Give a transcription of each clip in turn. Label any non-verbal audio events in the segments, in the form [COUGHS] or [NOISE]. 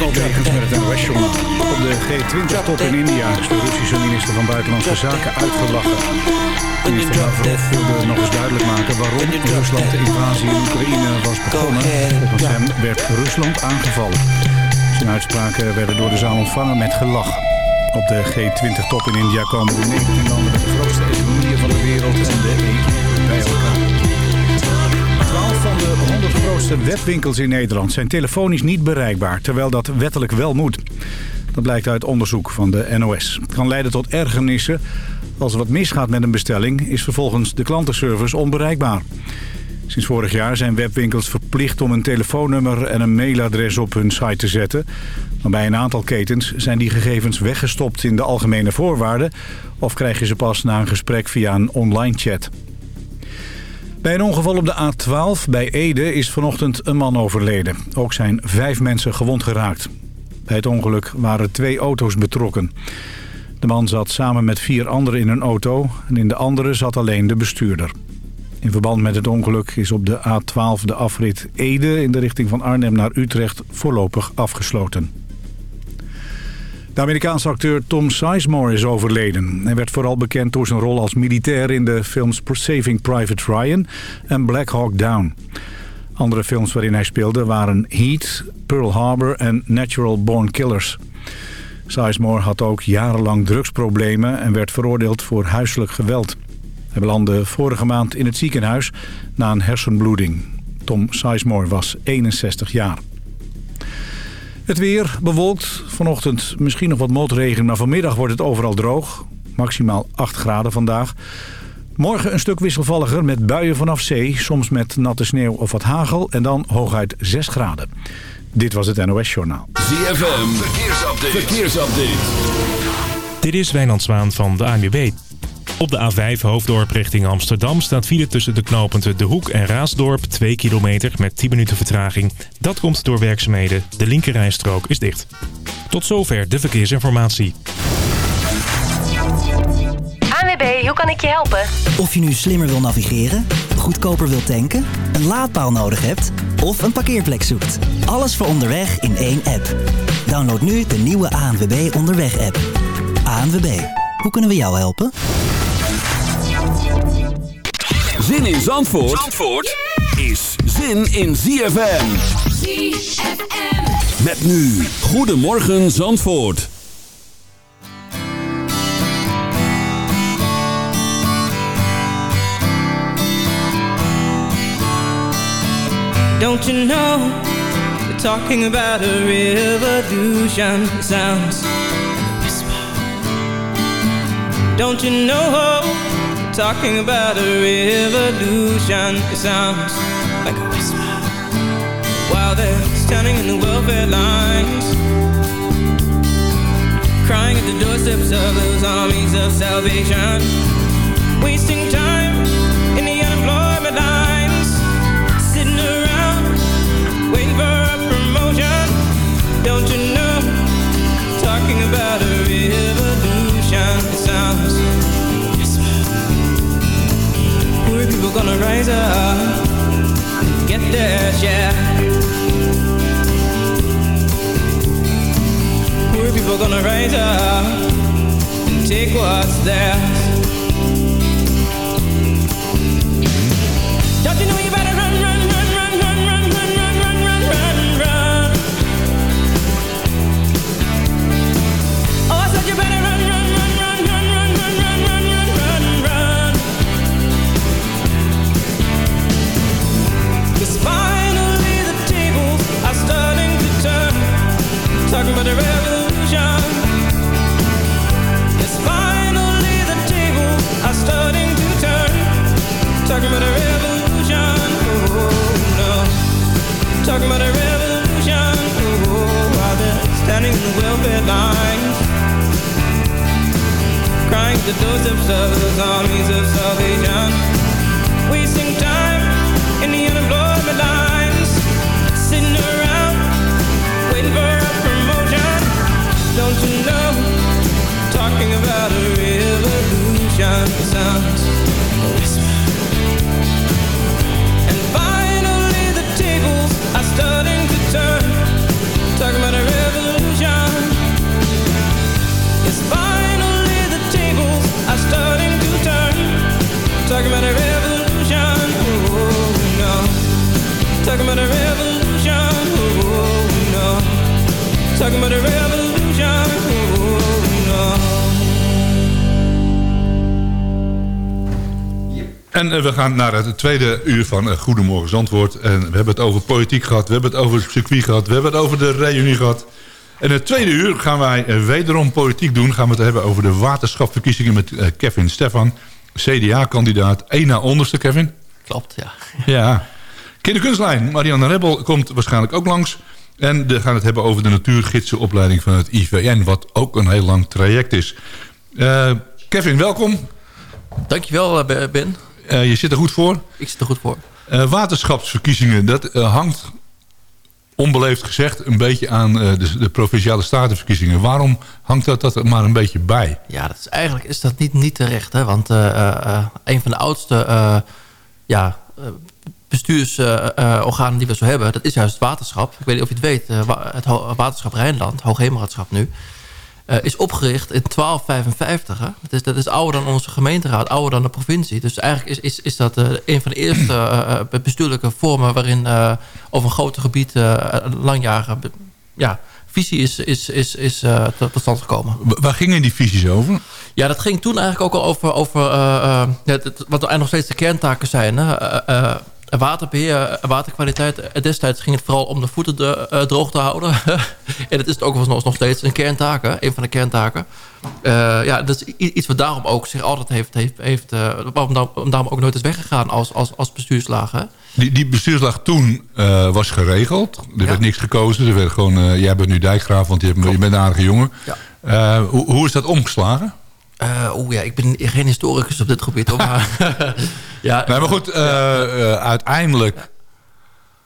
Met het NOS-journaal. Op de G20-top in India is de Russische minister van Buitenlandse Zaken uitgelachen. Minister Lavrov wilde nog eens duidelijk maken waarom Rusland de invasie in Oekraïne was begonnen. Volgens hem werd Rusland aangevallen. Zijn uitspraken werden door de zaal ontvangen met gelach. Op de G20-top in India komen de 19 landen met de grootste economieën van de wereld en de de 100 grootste webwinkels in Nederland zijn telefonisch niet bereikbaar, terwijl dat wettelijk wel moet. Dat blijkt uit onderzoek van de NOS. Het kan leiden tot ergernissen. Als er wat misgaat met een bestelling, is vervolgens de klantenservice onbereikbaar. Sinds vorig jaar zijn webwinkels verplicht om een telefoonnummer en een mailadres op hun site te zetten. Maar bij een aantal ketens zijn die gegevens weggestopt in de algemene voorwaarden... of krijg je ze pas na een gesprek via een online chat. Bij een ongeval op de A12 bij Ede is vanochtend een man overleden. Ook zijn vijf mensen gewond geraakt. Bij het ongeluk waren twee auto's betrokken. De man zat samen met vier anderen in een auto en in de andere zat alleen de bestuurder. In verband met het ongeluk is op de A12 de afrit Ede in de richting van Arnhem naar Utrecht voorlopig afgesloten. De Amerikaanse acteur Tom Sizemore is overleden. Hij werd vooral bekend door zijn rol als militair in de films Saving Private Ryan en Black Hawk Down. Andere films waarin hij speelde waren Heat, Pearl Harbor en Natural Born Killers. Sizemore had ook jarenlang drugsproblemen en werd veroordeeld voor huiselijk geweld. Hij belandde vorige maand in het ziekenhuis na een hersenbloeding. Tom Sizemore was 61 jaar. Het weer bewolkt. Vanochtend misschien nog wat motregen, maar vanmiddag wordt het overal droog. Maximaal 8 graden vandaag. Morgen een stuk wisselvalliger met buien vanaf zee. Soms met natte sneeuw of wat hagel. En dan hooguit 6 graden. Dit was het NOS Journaal. ZFM, verkeersupdate. verkeersupdate. Dit is Wijnand Zwaan van de ANWB. Op de A5 Hoofddorp richting Amsterdam staat file tussen de knooppunten De Hoek en Raasdorp 2 kilometer met 10 minuten vertraging. Dat komt door werkzaamheden. De linkerrijstrook is dicht. Tot zover de verkeersinformatie. ANWB, hoe kan ik je helpen? Of je nu slimmer wil navigeren, goedkoper wil tanken, een laadpaal nodig hebt of een parkeerplek zoekt. Alles voor onderweg in één app. Download nu de nieuwe ANWB Onderweg app. ANWB, hoe kunnen we jou helpen? Zin in Zandvoort, Zandvoort is zin in ZFM. ZFM. Met nu, Goedemorgen Zandvoort. Don't you know They're talking about a revolution sounds Don't you know talking about a revolution It sounds like a whisper. While they're standing in the welfare lines. Crying at the doorsteps of those armies of salvation. Wasting time in the unemployment lines. Sitting around waiting for a promotion. Don't you know? Talking about a revolution people gonna rise up. And Get their share Poor people gonna rise up And take what's theirs Talking about a revolution. Oh, while they're standing in the welfare lines. Crying the doorsteps of those armies of salvation. Wasting time in the unemployment lines. Sitting around waiting for a promotion. Don't you know? Talking about a revolution sounds about revolution, oh, no. Talking about a revolution, oh, no. En eh, we gaan naar het tweede uur van eh, Goedemorgen Zandwoord. En we hebben het over politiek gehad, we hebben het over het circuit gehad... we hebben het over de reunie gehad. En het tweede uur gaan wij eh, wederom politiek doen. Gaan we het hebben over de waterschapverkiezingen met Kevin Stefan. CDA-kandidaat, één na onderste, Kevin. Klopt, ja. Ja, [LAUGHS] Kinderkunstlijn, Marianne Rebel komt waarschijnlijk ook langs. En we gaan het hebben over de natuurgidsenopleiding van het IVN... wat ook een heel lang traject is. Eh, Kevin, welkom. Dankjewel, eh, Ben. Eh, je zit er goed voor. Ik zit er goed voor. Waterschapsverkiezingen, dat hangt onbeleefd gezegd een beetje aan de, de provinciale statenverkiezingen. Waarom hangt dat, dat er maar een beetje bij? Ja, dat is, eigenlijk is dat niet, niet terecht. Hè? Want een van de oudste ja, bestuursorganen die we zo hebben... dat is juist het waterschap. Ik weet niet of je het weet. eh, het waterschap Rijnland, Hoogheemraadschap nu... eh, is opgericht in 1255. Hè? Dat, is, dat is ouder dan onze gemeenteraad, ouder dan de provincie. Dus eigenlijk is, is, is dat eh, een van de eerste bestuurlijke vormen... waarin over een groot gebied langjarige ja, visie is, is, is, is tot, stand gekomen. Wa- Waar gingen die visies over? Ja, dat ging toen eigenlijk ook al over, over wat eigenlijk nog steeds de kerntaken zijn. Hè? Eh, eh, waterbeheer, eh, waterkwaliteit. Eh, Destijds ging het vooral om de voeten de, eh, droog te houden. [LAUGHS] en dat is het ook nog, nog steeds een kerntaak, hè? een van de kerntaken. Eh, ja, dat is iets wat daarom ook zich altijd heeft... heeft, heeft waarom daarom ook nooit is weggegaan als, als, als bestuurslaag. Hè? Die, die bestuurslag toen was geregeld. Er werd niks gekozen. Er werd gewoon, jij bent nu dijkgraaf, want je, bent een aardige jongen. Ja. Hoe, hoe is dat omgeslagen? Eh, Oeh ja, ik ben geen historicus op dit gebied. Hoor, maar, [LAUGHS] ja, Nee, maar goed, eh, eh, uiteindelijk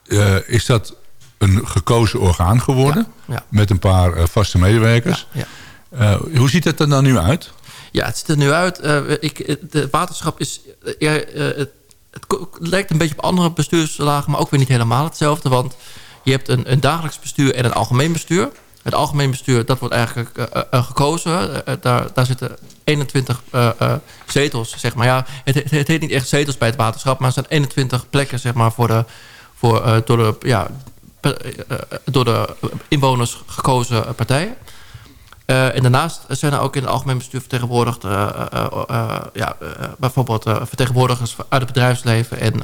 eh, is dat een gekozen orgaan geworden. Ja, ja. Met een paar vaste medewerkers. ja. Eh, hoe ziet het er dan nu uit? Ja, het ziet er nu uit. eh, ik, de waterschap is... ja, het, het lijkt een beetje op andere bestuurslagen... maar ook weer niet helemaal hetzelfde. Want je hebt een, een dagelijks bestuur en een algemeen bestuur. Het algemeen bestuur, dat wordt eigenlijk eh, eh, gekozen. Daar, daar zitten 21 eh, eh, zetels, zeg maar. Ja, het, het, het heet niet echt zetels bij het waterschap... maar er zijn 21 plekken, zeg maar, voor de, voor, eh, door, de, ja, door de inwoners gekozen partijen. En daarnaast zijn er ook in het algemeen bestuur vertegenwoordigd... ja, bijvoorbeeld vertegenwoordigers uit het bedrijfsleven... en,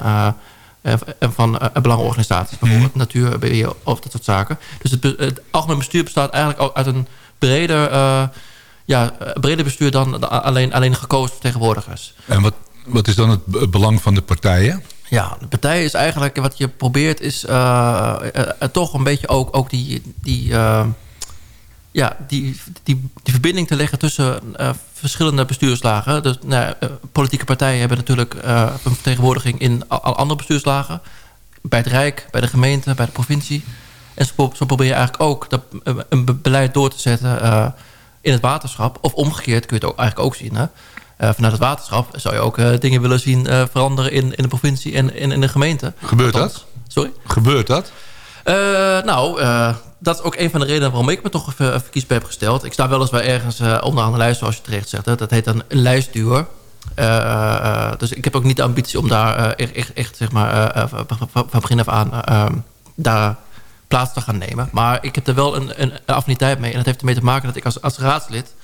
en- van belangenorganisaties, bijvoorbeeld natuurbeheer of dat soort zaken. Dus het, het algemeen bestuur bestaat eigenlijk ook uit een breder, ja, eh, breder bestuur... dan alleen, alleen gekozen vertegenwoordigers. En wat, wat is dan het be- belang van de partijen? Ja, de partij is eigenlijk wat je probeert is eh, eh, toch een beetje ook, ook die, die, ja, die, die, die verbinding te leggen tussen verschillende bestuurslagen. Dus nou, politieke partijen hebben natuurlijk een vertegenwoordiging in al, al andere bestuurslagen. Bij het Rijk, bij de gemeente, bij de provincie. En zo, pro- zo probeer je eigenlijk ook dat, een be- beleid door te zetten in het waterschap. Of omgekeerd kun je het ook, eigenlijk ook zien. Hè? Eh, vanuit het waterschap zou je ook eh, dingen willen zien eh, veranderen in, in de provincie en in, in de gemeente. Gebeurt Althans- dat? Sorry? Gebeurt dat? Nou, dat is ook een van de redenen waarom ik me toch even, even kiesbaar heb gesteld. Ik sta wel eens wel ergens onderaan de lijst, zoals je terecht zegt. Hè. Dat heet dan een lijstduur. Dus ik heb ook niet de ambitie om daar echt, echt, zeg maar, van, begin af aan eh, ehm, daar plaats te gaan nemen. Maar ik heb er wel een, een affiniteit mee. En dat heeft ermee te maken dat ik als, als raadslid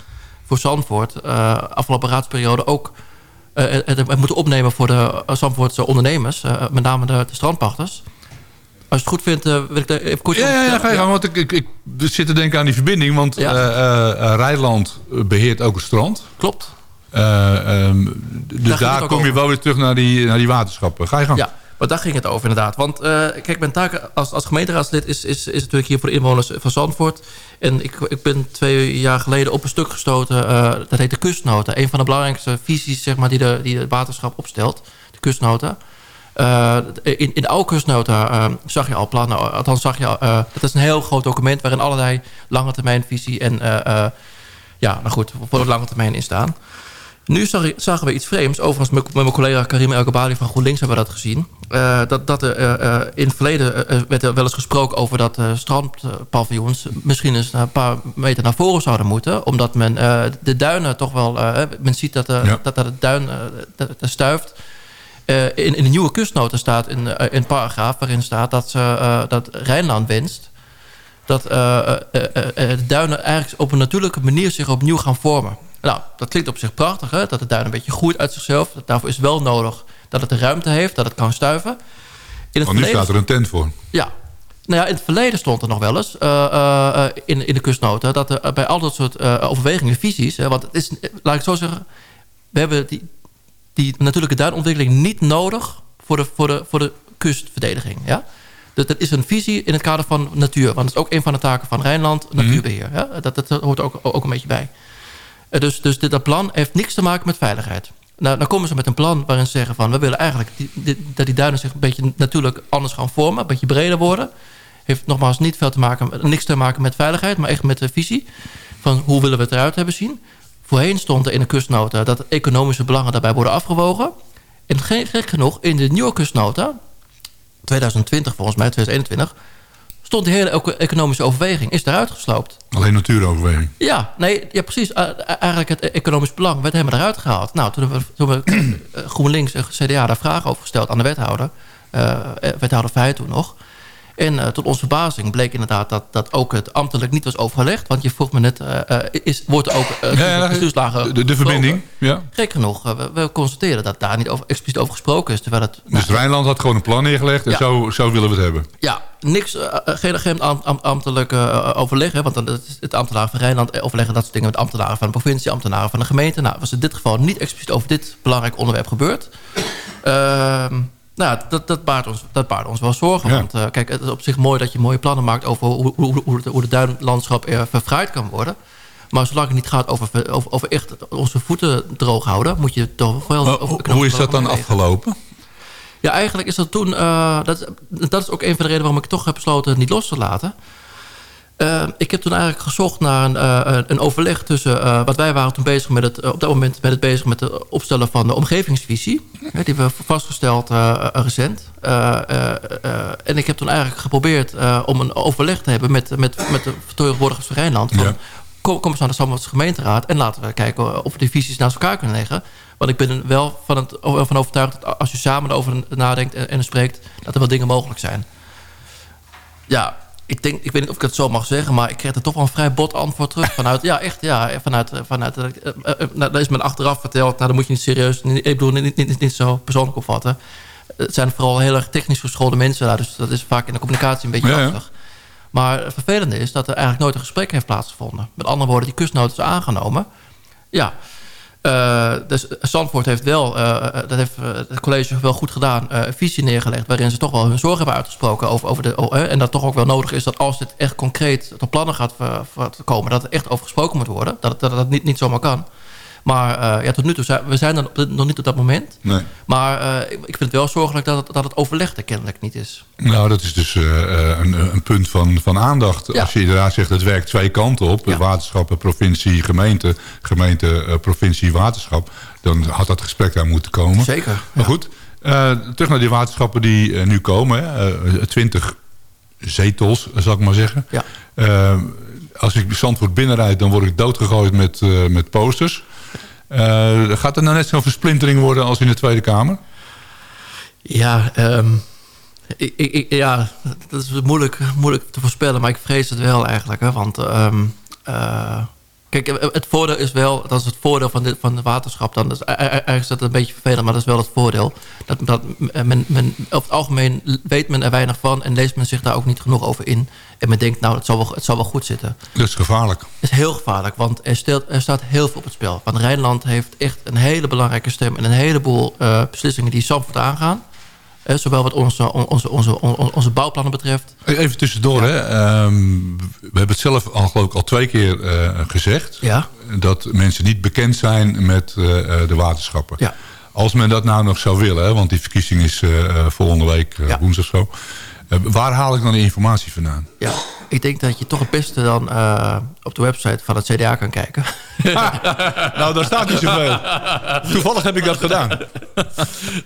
voor Zandvoort... eh, afgelopen raadsperiode ook eh, het, het moeten opnemen voor de Zandvoortse ondernemers. met name de, de strandpachters. Als je het goed vindt, wil ik daar even kort Ja, ja, ja, ga je gang. Want ik, ik, ik zit te denken aan die verbinding. Want Ja. Rijnland beheert ook het strand. Klopt. Eh, ehm, dus daar kom je wel weer terug naar die, naar die waterschappen. Ga je gang. Ja, maar daar ging het over inderdaad. Want eh, kijk, mijn taak als, als gemeenteraadslid is, is, is natuurlijk hier voor de inwoners van Zandvoort. En ik, ik ben twee jaar geleden op een stuk gestoten. eh, dat heet de kustnota. Een van de belangrijkste visies zeg maar, die, de, die het waterschap opstelt. De kustnota. Eh, in, in de oude kustnota zag je al plannen. Althans zag je al, dat is een heel groot document... waarin allerlei lange termijnvisie en... eh, eh, ja, nou goed, voor de lange termijn in staan. Nu zag, zagen we iets vreemds. Overigens met, mijn collega Karim El van GroenLinks hebben we dat gezien. Uh, dat, dat er uh, uh, in het verleden uh, werd er wel eens gesproken over dat strandpaviljoens... misschien eens een paar meter naar voren zouden moeten. Omdat men de duinen toch wel... men ziet dat, ja. dat, dat het duin dat, dat stuift. in, in de nieuwe kustnota staat in, in een paragraaf waarin staat dat, ze, dat Rijnland wenst dat de duinen eigenlijk op een natuurlijke manier zich opnieuw gaan vormen. Nou, dat klinkt op zich prachtig, hè? dat de duin een beetje groeit uit zichzelf. Daarvoor is wel nodig Dat het de ruimte heeft, dat het kan stuiven. In het nu verleden- staat er een tent voor. ja. Nou ja, in het verleden stond er nog wel eens eh, eh, in, in de kustnota... dat er eh, bij al dat soort overwegingen, visies... Hè, want het is, laat ik het zo zeggen... we hebben die, die natuurlijke duinontwikkeling niet nodig... voor de, voor de, voor de kustverdediging. Ja? Dat, dat is een visie in het kader van natuur. Want het is ook een van de taken van Rijnland, natuurbeheer. Ja? Dat, dat hoort ook, ook een beetje bij. Eh, Dus, dus dit, dat plan heeft niks te maken met veiligheid. Nou, dan komen ze met een plan waarin ze zeggen van... we willen eigenlijk dat die duinen zich een beetje natuurlijk anders gaan vormen. Een beetje breder worden. Heeft nogmaals niet veel te maken, niks te maken met veiligheid... maar echt met de visie van hoe willen we het eruit hebben zien. Voorheen stond er in de kustnota dat economische belangen daarbij worden afgewogen. En ge- gek genoeg, in de nieuwe kustnota... 2020 volgens mij, 2021... stond die hele eco- economische overweging, is eruit gesloopt. Alleen natuuroverweging. Ja, nee, ja precies. Eigenlijk het economisch belang werd helemaal eruit gehaald. Nou, toen hebben we, toen hebben we uh, GroenLinks en CDA daar vragen over gesteld aan de wethouder. Uh, wethouder Feit toen nog. En uh, tot onze verbazing bleek inderdaad dat, dat ook het ambtelijk niet was overgelegd. Want je vroeg me net, uh, is, wordt er ook ja, bestuurslagen De, de verbinding, ja. Gek genoeg, we, we, constateren dat daar niet over, expliciet over gesproken is. Terwijl het, dus Rijnland had gewoon een plan neergelegd en ja. zo, zo willen we het hebben. Ja, niks, geen, geen ambtelijk overleg. Hè, want dan het, het ambtenaren van Rijnland overleggen dat soort dingen met ambtenaren van de provincie, ambtenaren van de gemeente. Nou, was in dit geval niet expliciet over dit belangrijk onderwerp gebeurd. Ehm, nou, dat, dat, baart ons, dat baart ons wel zorgen. Ja. Want uh, kijk, het is op zich mooi dat je mooie plannen maakt... over hoe, hoe, hoe, de, hoe de duinlandschap er verfraaid kan worden. Maar zolang het niet gaat over, over, over echt onze voeten droog houden... moet je toch wel... Maar, over hoe is dat dan afgelopen? Ja, eigenlijk is dat toen... Uh, dat, dat is ook een van de redenen waarom ik toch heb besloten het niet los te laten. Uh, ik heb toen eigenlijk gezocht naar een, uh, een overleg tussen... Uh, wat wij waren toen bezig met het, op dat moment met het bezig met het opstellen van de omgevingsvisie. Hè, die we vastgesteld recent. en ik heb toen eigenlijk geprobeerd om een overleg te hebben... met, met, met de vertegenwoordigers van Rijnland. Van, ja. kom, kom eens naar de Zandvoortse gemeenteraad... en laten we kijken of we die visies naast elkaar kunnen leggen. Want ik ben er wel van, het, van overtuigd dat als je samen erover nadenkt en, en spreekt... dat er wel dingen mogelijk zijn. Ja, ik, denk, ik weet niet of ik het zo mag zeggen, maar ik kreeg er toch wel een vrij bot antwoord terug. Vanuit, [LAUGHS] ja, echt, ja, vanuit, vanuit uh, uh, nou, dat is me achteraf verteld. Nou, dan moet je niet serieus, ik bedoel, niet, niet, niet zo persoonlijk opvatten. Het zijn vooral heel erg technisch geschoolde mensen daar, dus dat is vaak in de communicatie een beetje ja, lastig. Ja. Maar het vervelende is dat er eigenlijk nooit een gesprek heeft plaatsgevonden. Met andere woorden, die kustnoot is aangenomen. Ja, uh, dus Zandvoort heeft wel, uh, dat heeft het college wel goed gedaan, een visie neergelegd... waarin ze toch wel hun zorgen hebben uitgesproken. Over, over de, oh, en dat toch ook wel nodig is dat als dit echt concreet tot plannen gaat komen... dat er echt over gesproken moet worden. Dat dat niet zomaar kan. Maar ja, tot nu toe zijn we zijn er nog niet op dat moment. Nee. Maar ik vind het wel zorgelijk dat het, dat het overleg er kennelijk niet is. Nou, dat is dus een, een, punt van, van aandacht. Ja. Als je inderdaad zegt, het werkt twee kanten op. Ja. Waterschappen, provincie, gemeente. Gemeente, provincie, waterschap. Dan had dat gesprek daar moeten komen. Zeker. Maar goed, uh, terug naar die waterschappen die uh, nu komen. Uh, 20 zetels, zal ik maar zeggen. Ja. Als ik Zandvoort binnenrijd, dan word ik doodgegooid met, met posters. Uh, gaat er nou net zo'n versplintering worden als in de Tweede Kamer? Ja, um, ik, ik, ja dat is moeilijk, moeilijk te voorspellen, maar ik vrees het wel eigenlijk. Hè, want um, uh, kijk, het voordeel is wel, dat is het voordeel van, dit, van de waterschap. Dan is, eigenlijk is dat een beetje vervelend, maar dat is wel het voordeel. Dat, dat men, men, over het algemeen weet men er weinig van en leest men zich daar ook niet genoeg over in. En men denkt, nou, het zal wel, het zal wel goed zitten. Dat is gevaarlijk. Het is heel gevaarlijk, want er, stelt, er staat heel veel op het spel. Want Rijnland heeft echt een hele belangrijke stem... en een heleboel uh, beslissingen die Zandvoort aangaan. Uh, zowel wat onze, onze, onze, onze, bouwplannen betreft. Even tussendoor, ja. hè. Um, we hebben het zelf al, geloof ik, al twee keer uh, gezegd... Ja. dat mensen niet bekend zijn met de waterschappen. Ja. Als men dat nou nog zou willen, hè, want die verkiezing is volgende week woensdag zo... Uh, waar haal ik dan de informatie vandaan? Ja, ik denk dat je toch het beste dan uh, op de website van het CDA kan kijken. [LAUGHS] nou, daar staat niet zoveel. [LAUGHS] Toevallig heb ik dat gedaan.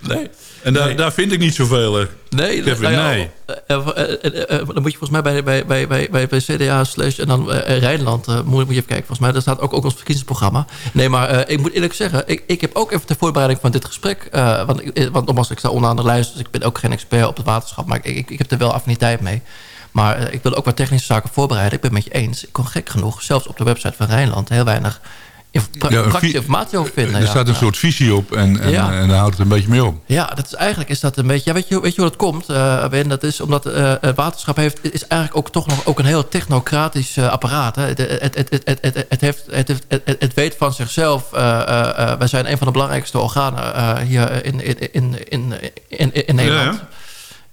Nee. En daar, nee. daar vind ik niet zoveel. Uh, nee, Kevin, nou ja, nee. dan moet je volgens mij bij, bij, bij, bij, bij, CDA slash en dan Rijnland... moet, moet je even kijken, volgens mij. Daar staat ook, ook ons verkiezingsprogramma. Nee, maar ik moet eerlijk zeggen... Ik, ik heb ook even ter voorbereiding van dit gesprek... want, ik, want nogmaals, ik sta onderaan de lijst... dus ik ben ook geen expert op het waterschap... maar ik, ik, ik heb er wel affiniteit mee. Maar uh, ik wil ook wat technische zaken voorbereiden. Ik ben het met je eens. Ik kon gek genoeg, zelfs op de website van Rijnland... heel weinig praktische informatie over vinden. er staat een soort visie op en, en, en daar houdt het een beetje mee op. Ja, dat is eigenlijk is dat een beetje. Ja, weet, je, weet je hoe dat komt, eh Ben? Dat is omdat eh, het waterschap heeft, is eigenlijk ook toch nog ook een heel technocratisch eh, apparaat. Het, het, het, het, het, het, het, heeft, het, heeft, het, het- het weet van zichzelf. wij zijn een van de belangrijkste organen hier in, in, in, in, in, Nederland.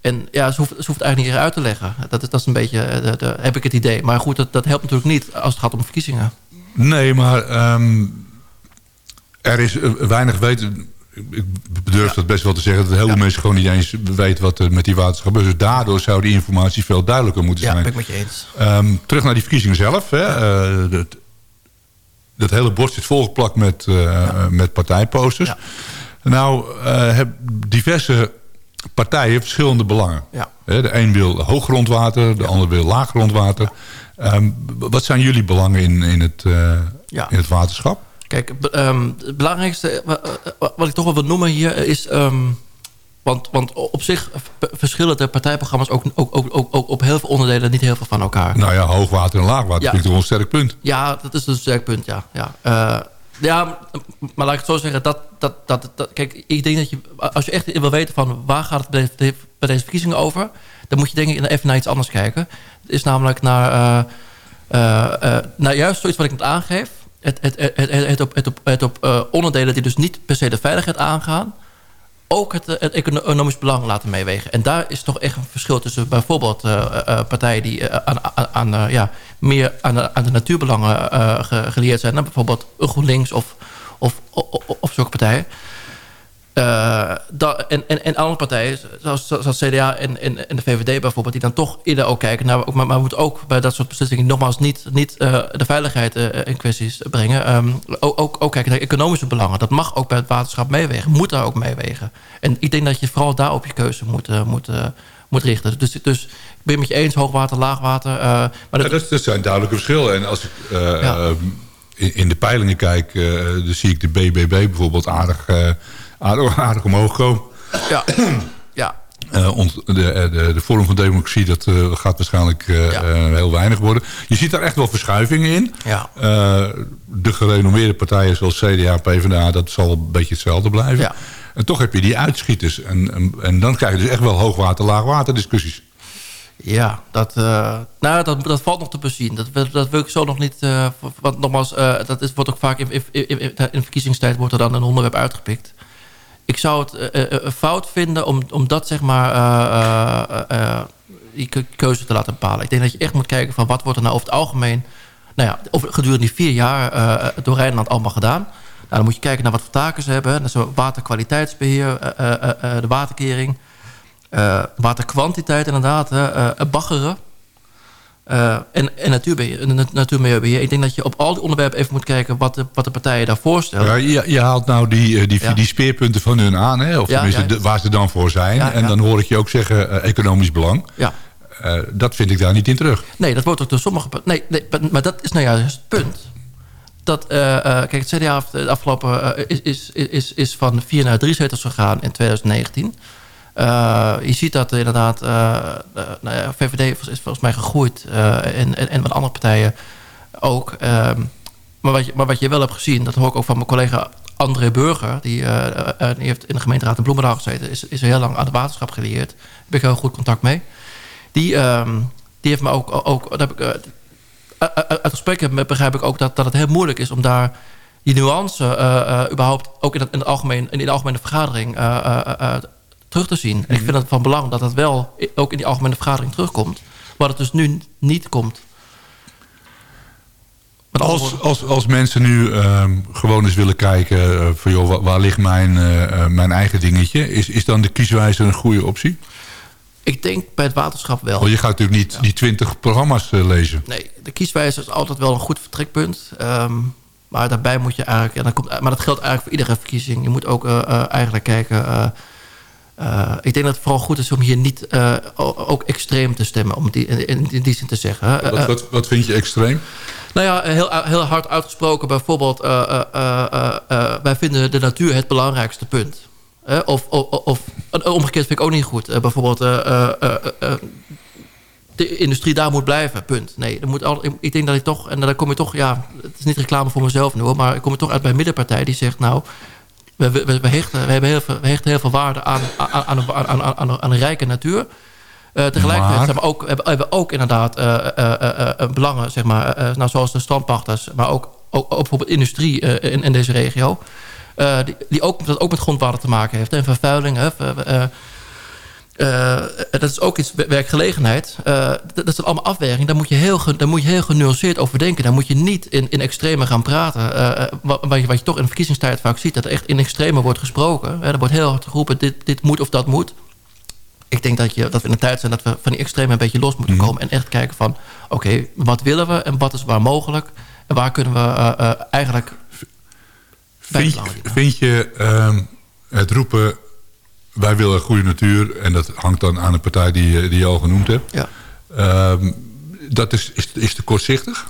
En ja, ze hoeft, ze hoeft het eigenlijk niet uit te leggen. Dat is, dat is een beetje, de, de- heb ik het idee. Maar goed, dat, dat helpt natuurlijk niet als het gaat om verkiezingen. Nee, maar ehm, er is eh, weinig weten. Ik durf dat best wel te zeggen. Dat heel veel mensen gewoon niet eens weten wat er met die waterschap is. Dus daardoor zou die informatie veel duidelijker moeten Ja, zijn. ben ik met je eens. Ehm, terug naar die verkiezingen zelf. Hè. Eh, dat, dat hele bord zit volgeplakt met, eh, met partijposters. Ja. Nou, heb diverse partijen verschillende belangen. Ja. De een wil hoog grondwater, de ander wil laag grondwater. Ehm, wat zijn jullie belangen in, in, het, eh, in het waterschap? Kijk, ehm, het belangrijkste wa- wa- wat ik toch wel wil noemen hier is... ehm, want, want op zich verschillen de partijprogramma's ook, ook, ook, ook, ook op heel veel onderdelen niet heel veel van elkaar. Nou ja, hoogwater en laagwater vind ik toch een sterk punt. Ja, dat is een sterk punt, ja. Ja, Eh, ja maar laat ik het zo zeggen. Dat, dat, dat, dat, kijk, ik denk dat je, als je echt wil weten van waar gaat het bij deze, verkiezingen over... dan moet je denk ik even naar iets anders kijken. Het is namelijk naar, eh, eh, eh, naar juist zoiets wat ik net aangeef. Het, het, het, het, het op, het op, het op onderdelen die dus niet per se de veiligheid aangaan... ook het, eh, economisch belang laten meewegen. En daar is toch echt een verschil tussen bijvoorbeeld eh, eh, partijen die aan, ja, meer aan aan de natuurbelangen ge- geleerd zijn. Dan bijvoorbeeld GroenLinks of, of, of zulke partijen. Eh, da- en, en, en andere partijen, zoals, zoals CDA en, en, en de VVD bijvoorbeeld... die dan toch eerder ook kijken naar... maar, maar we moeten ook bij dat soort beslissingen... nogmaals niet, niet eh, de veiligheid eh, in kwesties brengen. Ehm, ook, ook, ook kijken naar economische belangen. Dat mag ook bij het waterschap meewegen. Moet daar ook meewegen. En ik denk dat je vooral daar op je keuze moet, moet, moet richten. Dus, dus ik ben het met je eens, hoogwater, laagwater. maar dat, Ja, dat, dat zijn duidelijke verschillen. En als ik eh, Ja. eh, in, de peilingen kijk, dan zie ik de BBB bijvoorbeeld aardig, aardig, aardig omhoog komen. ja, ja, Eh, de, eh, de, de Forum van Democratie, dat eh, gaat waarschijnlijk Ja. heel weinig worden. Je ziet daar echt wel verschuivingen in. ja. De gerenommeerde partijen zoals CDA, PvdA, dat zal een beetje hetzelfde blijven. Ja. En toch heb je die uitschieters. En, en, en dan krijg je dus echt wel hoogwater, laagwater discussies. Ja, dat, nou, dat, dat valt nog te bezien. Dat, wil- dat wil ik zo nog niet... want nogmaals, dat is, wordt ook vaak in, in, in, in verkiezingstijd wordt er dan een onderwerp uitgepikt. Ik zou het eh, eh, fout vinden om, om dat zeg maar... eh, eh, eh, die ke- keuze te laten bepalen. Ik denk dat je echt moet kijken van wat wordt er nou over het algemeen... Nou ja, gedurende die vier jaar eh, door Rijnland allemaal gedaan. Nou, dan moet je kijken naar wat voor taken ze hebben. Dat waterkwaliteitsbeheer, eh, eh, eh, eh, de waterkering... Eh, waterkwantiteit inderdaad, eh, baggeren. Eh, en, en natuurbeheer, en nat- natuurmilieubeheer. Ik denk dat je op al die onderwerpen even moet kijken... wat de, wat de partijen daarvoor stellen. Ja, je, je haalt nou die, eh, die, Ja. die speerpunten van hun aan, hè? of Ja, tenminste ja. de- waar ze dan voor zijn. En dan hoor ik je ook zeggen eh, economisch belang. Ja. Dat vind ik daar niet in terug. Nee, dat wordt ook door sommige... Nee, nee maar- dat is nou juist het punt. Dat, kijk, het CDA heeft de afgelopen... is, is, is, is van vier naar drie zetels gegaan in 2019. Eh, je ziet dat inderdaad... eh, eh, nou ja, VVD is volgens mij gegroeid. en, en, en wat andere partijen ook. Ehm, maar, wat je, maar wat je wel hebt gezien... dat hoor ik ook van mijn collega André Burger... die, heeft in de gemeenteraad in Bloemendaal gezeten... is, is heel lang aan het waterschap geleerd. Daar heb ik heel goed contact mee. Die, ehm, die heeft me ook... ook daar heb ik, uit- gesprekken begrijp ik ook dat, dat het heel moeilijk is... om daar die nuance überhaupt ook in, het, in, het algemeen, in de algemene vergadering terug te zien. En ik vind het van belang dat dat wel ook in die algemene vergadering terugkomt. Waar het dus nu niet komt. Als, als, als mensen nu ehm, gewoon eens willen kijken... eh, van joh, waar, waar ligt mijn, eh, eh, mijn eigen dingetje... Is, is dan de kieswijze een goede optie? Ik denk bij het waterschap wel. Want je gaat natuurlijk niet die twintig programma's lezen. Nee, de kieswijze is altijd wel een goed vertrekpunt. Ehm, maar daarbij moet je eigenlijk... En dan komt, maar dat geldt eigenlijk voor iedere verkiezing. Je moet ook eigenlijk kijken... eh, ik denk dat het vooral goed is om hier niet eh, ook extreem te stemmen. Om die, in, in die zin te zeggen. Wat, Eh, wat, wat vind je extreem? nou ja, heel, heel hard uitgesproken bijvoorbeeld... wij vinden de natuur het belangrijkste punt. Of, of, of omgekeerd vind ik ook niet goed. Bijvoorbeeld... de industrie daar moet blijven, punt. Nee, er moet al, ik denk dat ik toch... En dan kom je toch... Ja, het is niet reclame voor mezelf nu hoor... maar ik kom er toch uit bij een middenpartij die zegt... nou, we, we, we, hechten, we, hebben heel veel, we hechten heel veel waarde aan, aan, aan, aan, aan, aan, aan een rijke natuur... Uh, tegelijkertijd Maar- zijn we ook, hebben, hebben we ook inderdaad eh, eh, eh, eh, belangen, zeg maar, eh, nou, zoals de strandpachters, maar ook, ook, ook bijvoorbeeld industrie eh, in, in deze regio. eh, die, die ook, dat ook met grondwater te maken heeft. En vervuiling. Hè, eh, dat is ook iets, werkgelegenheid. Eh, dat, zijn allemaal afwegingen. Daar moet je heel, daar moet je heel genuanceerd over denken. Daar moet je niet in, in extreme gaan praten. Eh, wat, wat, je, wat je toch in de verkiezingstijd vaak ziet... dat er echt in extreme wordt gesproken. Er wordt heel hard geroepen, dit, dit moet of dat moet. Ik denk dat, je, dat we in de tijd zijn dat we van die extreme een beetje los moeten komen. En echt kijken van, oké, wat willen we en wat is waar mogelijk? En waar kunnen we eigenlijk... Vind, vind je ehm, het roepen... wij willen een goede natuur... en dat hangt dan aan de partij die, je- die je al genoemd hebt... Ja. Ehm, dat is, is, is te kortzichtig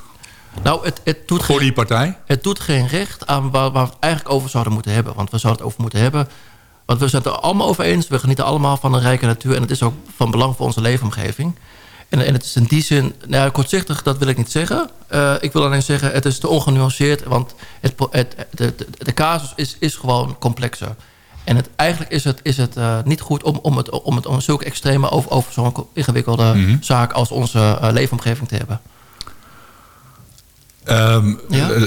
Nou, het, het doet voor geen- die partij? het doet geen recht aan waar, waar we het eigenlijk over zouden moeten hebben. Want we zouden het over moeten hebben. Want we zijn het er allemaal over eens. We genieten allemaal van een rijke natuur. En het is ook van belang voor onze leefomgeving. En, en het is in die zin... Nou, ja, kortzichtig, dat wil ik niet zeggen. Eh, ik wil alleen zeggen, het is te ongenuanceerd. Want het, het, de, de, de casus is, is gewoon complexer. En het, eigenlijk is het, is het eh, niet goed om, om, het, om het om zulke extreme... over, over zo'n ingewikkelde Mhm. zaak als onze eh, leefomgeving te hebben. Ehm, Ja? eh,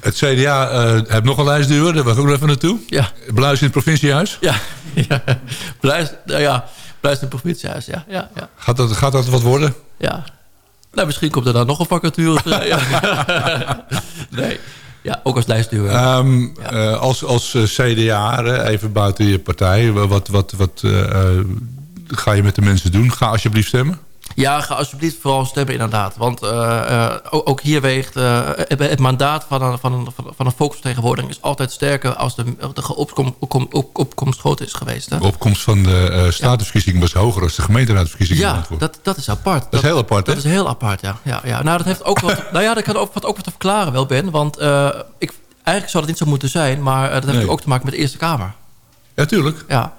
het CDA heeft nog een lijstduwer, daar ik ook even naartoe. Ja. Bluis in het provinciehuis. Ja, [LAUGHS] ja. Blijft, nou ja, blijft in het provinciehuis, ja. ja, ja, Gaat dat, gaat dat wat worden? ja. Nou, misschien komt er dan nog een vacature [LAUGHS] [LAUGHS] nee, ja, ook als lijstduwer. Ehm, eh, als als eh, CDA, even buiten je partij, wat, wat, wat eh, ga je met de mensen doen? Ga alsjeblieft stemmen. Ja, ga alsjeblieft vooral stemmen inderdaad. Want eh, eh, ook, hier weegt... eh, het, mandaat van een, van, een, van een volksvertegenwoordiging... is altijd sterker als de, de opkom, opkom, op, opkomst groot is geweest. Hè? De opkomst van de statusverkiezing was hoger dan de gemeenteraadsverkiezing. in Ja, dat, dat is apart. Dat is heel apart, hè? Dat is heel apart, ja. ja, ja. Nou, dat heeft ook wat, [LAUGHS] nou ja, dat kan ook wat, ook wat te verklaren wel, Ben. Want ik, eigenlijk zou dat niet zo moeten zijn... maar dat heeft Nee. ook te maken met de Eerste Kamer. Ja, tuurlijk. Ja.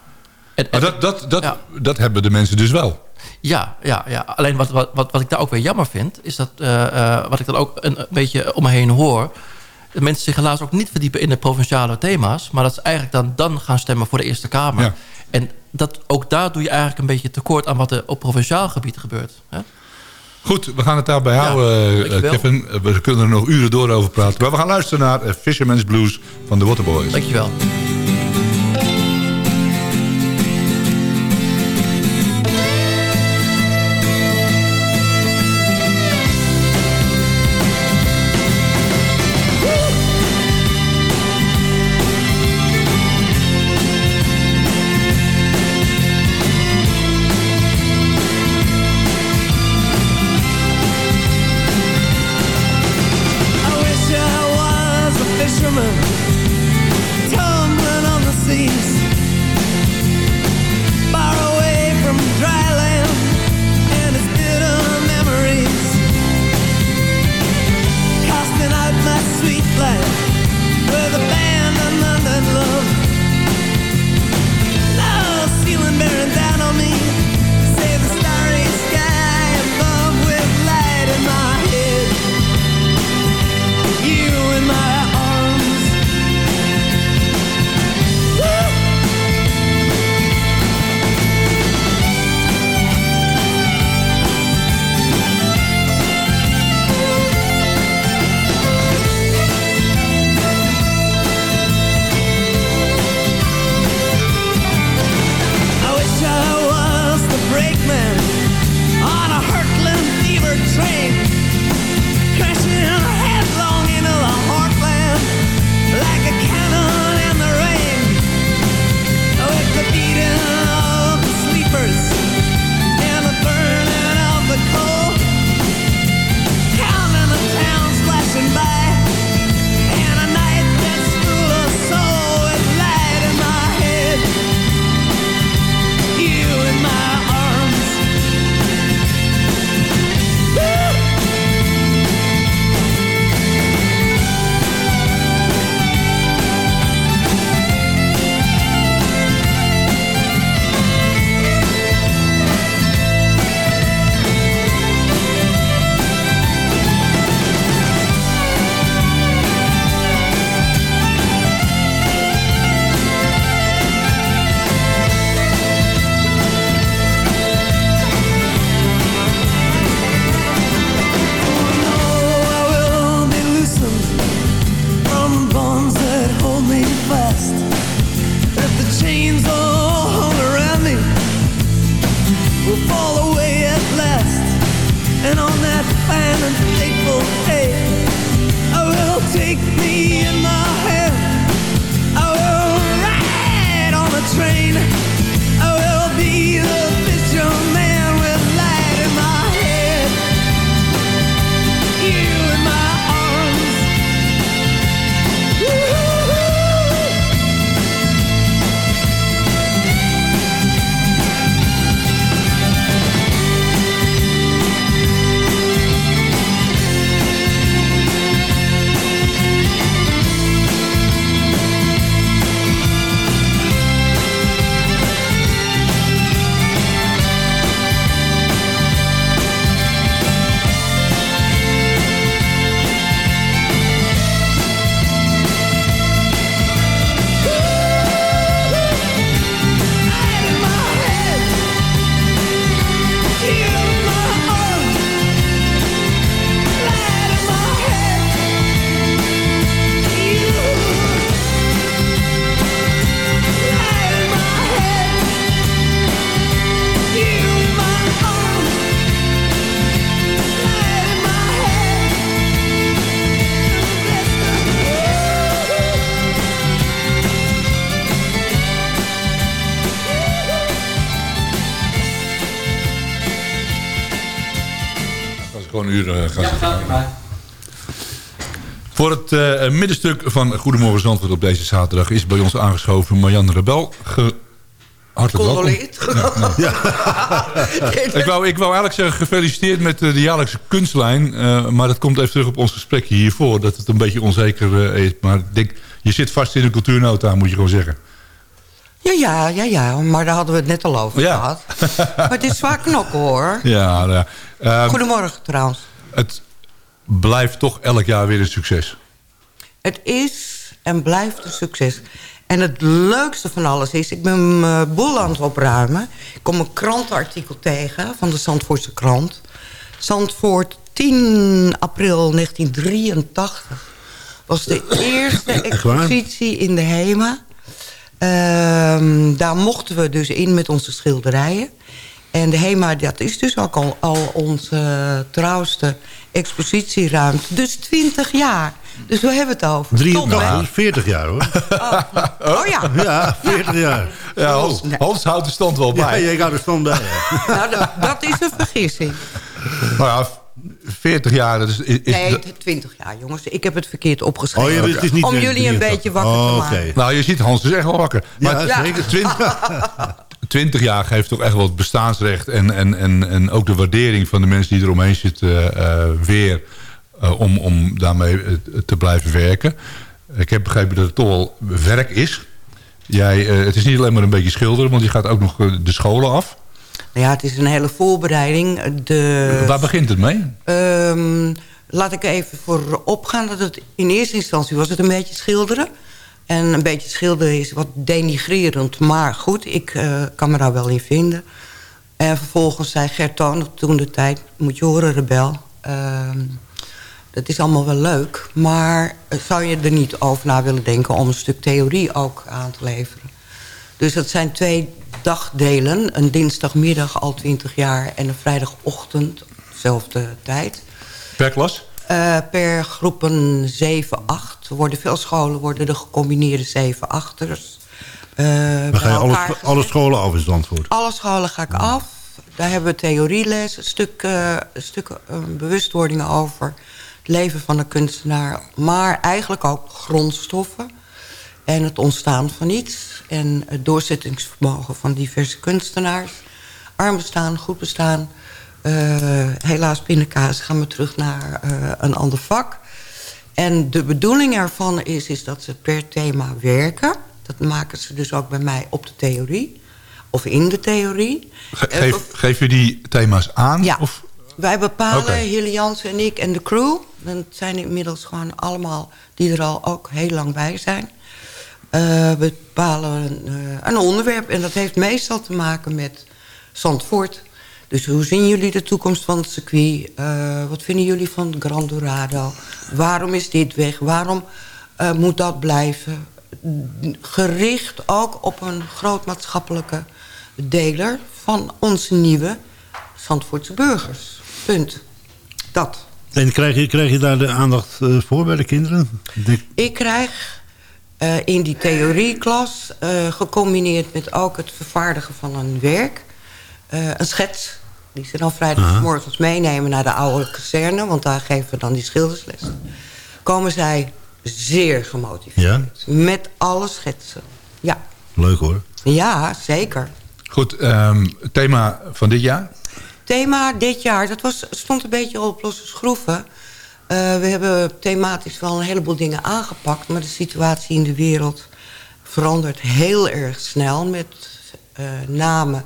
En, Maar dat, dat, dat, Ja. dat hebben de mensen dus wel. Ja, ja, ja. Alleen wat, wat, wat, wat ik daar ook weer jammer vind... is dat, eh, eh, wat ik dan ook een, een beetje om me heen hoor... dat mensen zich helaas ook niet verdiepen in de provinciale thema's... maar dat ze eigenlijk dan, dan gaan stemmen voor de Eerste Kamer. Ja. En dat, ook daar doe je eigenlijk een beetje tekort... aan wat er op provinciaal gebied gebeurt. Hè? Goed, we gaan het daarbij Ja, houden, eh. Kevin. We kunnen er nog uren door over praten. Maar we gaan luisteren naar Fisherman's Blues van de Waterboys. Dankjewel. Middenstuk van Goedemorgen Zandvoort op deze zaterdag... is bij ons aangeschoven Marjan Rebel. Ge Hartelijk welkom. [LAUGHS] ik, wou, ik wou eigenlijk zeggen gefeliciteerd met eh, de jaarlijkse kunstlijn. eh, maar dat komt even terug op ons gesprekje hiervoor. Dat het een beetje onzeker eh, is. Maar ik denk, je zit vast in de cultuurnota, moet je gewoon zeggen. Ja, ja, ja, ja, maar daar hadden we het net al over Ja. gehad. maar het is zwaar knokken hoor. [LAUGHS] Ja, nou ja. Eh, Goedemorgen trouwens. het blijft toch elk jaar weer een succes. Het is en blijft een succes. En het leukste van alles is, ik ben mijn boel aan het opruimen. Ik kom een krantenartikel tegen van de Zandvoortse krant. Zandvoort 10 april 1983 was de eerste expositie in de HEMA. Ehm, daar mochten we dus in met onze schilderijen. En de HEMA, dat is dus ook al, al onze trouwste expositieruimte. Dus 20 jaar. Dus we hebben het over. Drie, Top, nou, hè? dat is 40 jaar hoor. Oh ja. Ja, 40 jaar. Ja, Hans, Hans houdt de stand wel Ja, bij. jij gaat er stond bij. ja. [LAUGHS] Nou, dat, dat is een vergissing. Nou ja, 40 jaar, dat is... is Nee, dat- 20 jaar, jongens. Ik heb het verkeerd opgeschreven. Oh, je bent- het is niet Om jullie een 83. beetje wakker Oh, te oké. maken. nou, je ziet Hans is echt wel wakker. Maar Ja, zeker. 20, 20 jaar geeft toch echt wel het bestaansrecht... en, en, en, en ook de waardering van de mensen die eromheen zitten eh, weer... eh, om, om daarmee eh, te blijven werken. Ik heb begrepen dat het toch wel werk is. Jij, eh, het is niet alleen maar een beetje schilderen... want je gaat ook nog de scholen af. Nou Ja, het is een hele voorbereiding. De, Waar begint het mee? Ehm, laat ik even voorop gaan dat het in eerste instantie was het een beetje schilderen. En een beetje schilderen is wat denigrerend. Maar goed, ik kan me daar wel in vinden. En vervolgens zei Gert Toon toen de tijd... moet je horen, Rebel... ehm, dat is allemaal wel leuk, maar eh, zou je er niet over na willen denken... om een stuk theorie ook aan te leveren? Dus dat zijn twee dagdelen. Een dinsdagmiddag al 20 jaar en een vrijdagochtend, dezelfde tijd. Per klas? Eh, per groepen 7, 8. Worden veel scholen worden de gecombineerde 7, 8ers. Uh, Dan ga je alle, alle scholen af in Zandvoort. alle scholen ga ik af. Daar hebben we theorieles, een stuk, eh, een stuk eh, bewustwording over het leven van een kunstenaar. Maar eigenlijk ook grondstoffen en het ontstaan van iets. En het doorzettingsvermogen van diverse kunstenaars. Arm bestaan, goed bestaan. Eh, helaas pindakaas gaan we terug naar eh, een ander vak. En de bedoeling ervan is, is dat ze per thema werken. Dat maken ze dus ook bij mij op de theorie. Of in de theorie. Ge- geef, geef je die thema's aan? ja, Of, wij bepalen. Hilly Jansen en ik en de crew... dat zijn inmiddels gewoon allemaal die er al ook heel lang bij zijn... Eh, we bepalen een, eh, een onderwerp en dat heeft meestal te maken met Zandvoort. Dus hoe zien jullie de toekomst van het circuit? Eh, wat vinden jullie van Grand Dorado? Waarom is dit weg? Waarom moet dat blijven? Gericht ook op een groot maatschappelijke deler... van onze nieuwe Zandvoortse burgers. Punt. Dat. En krijg je, krijg je daar de aandacht eh, voor bij de kinderen? De- Ik krijg eh, in die theorieklas, eh, gecombineerd met ook het vervaardigen van een werk... eh, een schets, die ze dan vrijdagmorgens meenemen naar de oude kazerne... want daar geven we dan die schildersles. Komen zij zeer gemotiveerd. Met alle schetsen. Ja, Leuk hoor. ja zeker. goed, ehm, het thema van dit jaar? Thema dit jaar, dat was, stond een beetje op losse schroeven. Eh, we hebben thematisch wel een heleboel dingen aangepakt... maar de situatie in de wereld verandert heel erg snel... met eh name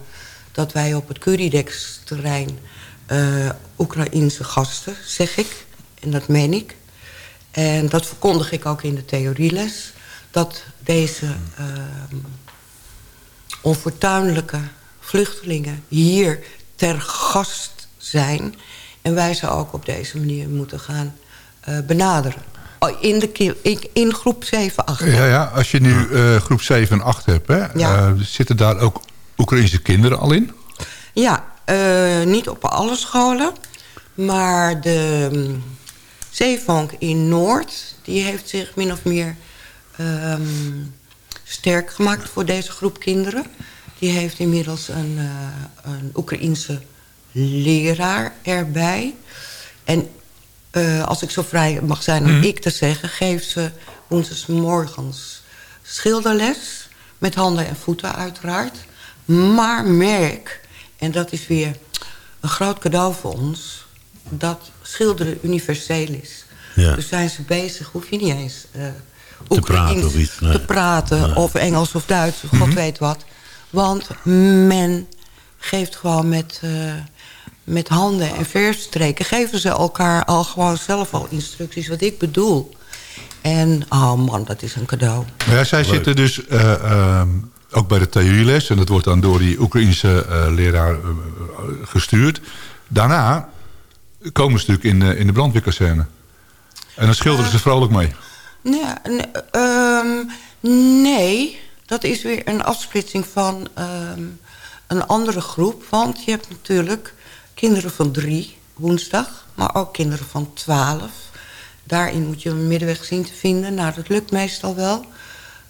dat wij op het Curidex-terrein... eh Oekraïense gasten, zeg ik, en dat meen ik... En dat verkondig ik ook in de theorieles. Dat deze ehm, onfortuinlijke vluchtelingen hier ter gast zijn. En wij ze ook op deze manier moeten gaan eh, benaderen. Oh, In, de, in, in groep 7, 8. Ja, ja als je nu eh, groep 7 en 8 hebt, hè, Ja. eh, zitten daar ook Oekraïnse kinderen al in? Ja, niet op alle scholen. Maar de um, in Noord... die heeft zich min of meer ehm, sterk gemaakt voor deze groep kinderen. Die heeft inmiddels een, eh, een Oekraïense leraar erbij. En eh, als ik zo vrij mag zijn om Mhm. ik te zeggen... geef ze woensdagsmorgens schilderles. Met handen en voeten uiteraard. Maar merk, en dat is weer een groot cadeau voor ons... dat schilderen universeel is. Ja. Dus zijn ze bezig, hoef je niet eens... eh Te praten of iets, nee. te praten, Nee. of Engels of Duits, of God Mhm. weet wat. Want men geeft gewoon met, eh, met handen en verstreken... geven ze elkaar al gewoon zelf al instructies wat ik bedoel. En, oh man, dat is een cadeau. Maar ja, zij zitten dus eh, ehm, ook bij de theorieles. En dat wordt dan door die Oekraïense eh, leraar gestuurd. Daarna komen ze natuurlijk in, de- in de brandweerkazerne. En dan schilderen ze vrolijk mee. Nee, nee, ehm, nee, dat is weer een afsplitsing van ehm, een andere groep. Want je hebt natuurlijk kinderen van drie woensdag, maar ook kinderen van twaalf. Daarin moet je een middenweg zien te vinden. Nou, dat lukt meestal wel.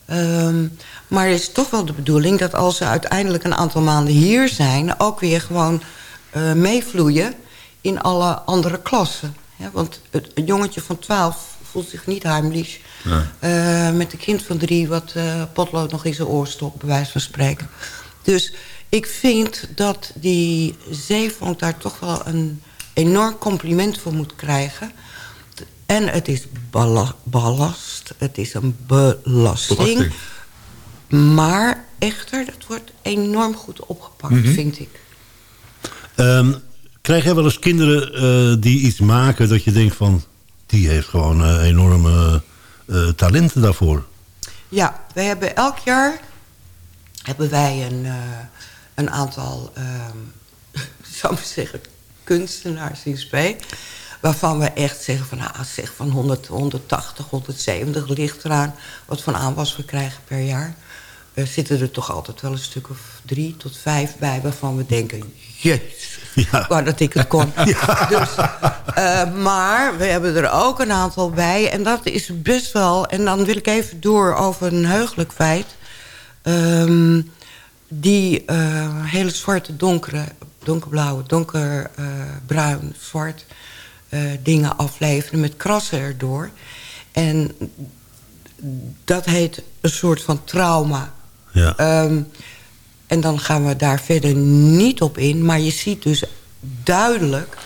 Ehm, maar het is toch wel de bedoeling dat als ze uiteindelijk een aantal maanden hier zijn... ook weer gewoon eh, meevloeien in alle andere klassen. Want het, jongetje van 12 voelt zich niet heimlich... eh, met een kind van drie wat eh, potlood nog in zijn oor stopt, bij wijze van spreken. Dus ik vind dat die zeevonk daar toch wel een enorm compliment voor moet krijgen. En het is balla- ballast, het is een belasting. Belasting. Maar echter, dat wordt enorm goed opgepakt, Mhm. vind ik. Ehm, krijg jij wel eens kinderen eh, die iets maken dat je denkt van... die heeft gewoon eh, enorme eh, talenten daarvoor? Ja, wij hebben elk jaar hebben wij een, eh, een aantal, ehm [LAUGHS] zou ik zeggen, kunstenaars in spe. Waarvan we echt zeggen van, nou, zeg van 100, 180, 170 ligt eraan wat van aanwas we krijgen per jaar. Er zitten er toch altijd wel een stuk of drie tot vijf bij waarvan we denken, jezus, waar dat ik het kon. [LAUGHS] Dus, eh, maar we hebben er ook een aantal bij. En dat is best wel... En dan wil ik even door over een heugelijk feit. Ehm, die eh, hele zwarte, donkere, donkerblauwe, donkerbruin, zwart... eh, dingen afleveren met krassen erdoor. En dat heet een soort van trauma. Ja. Ehm, en dan gaan we daar verder niet op in. Maar je ziet dus duidelijk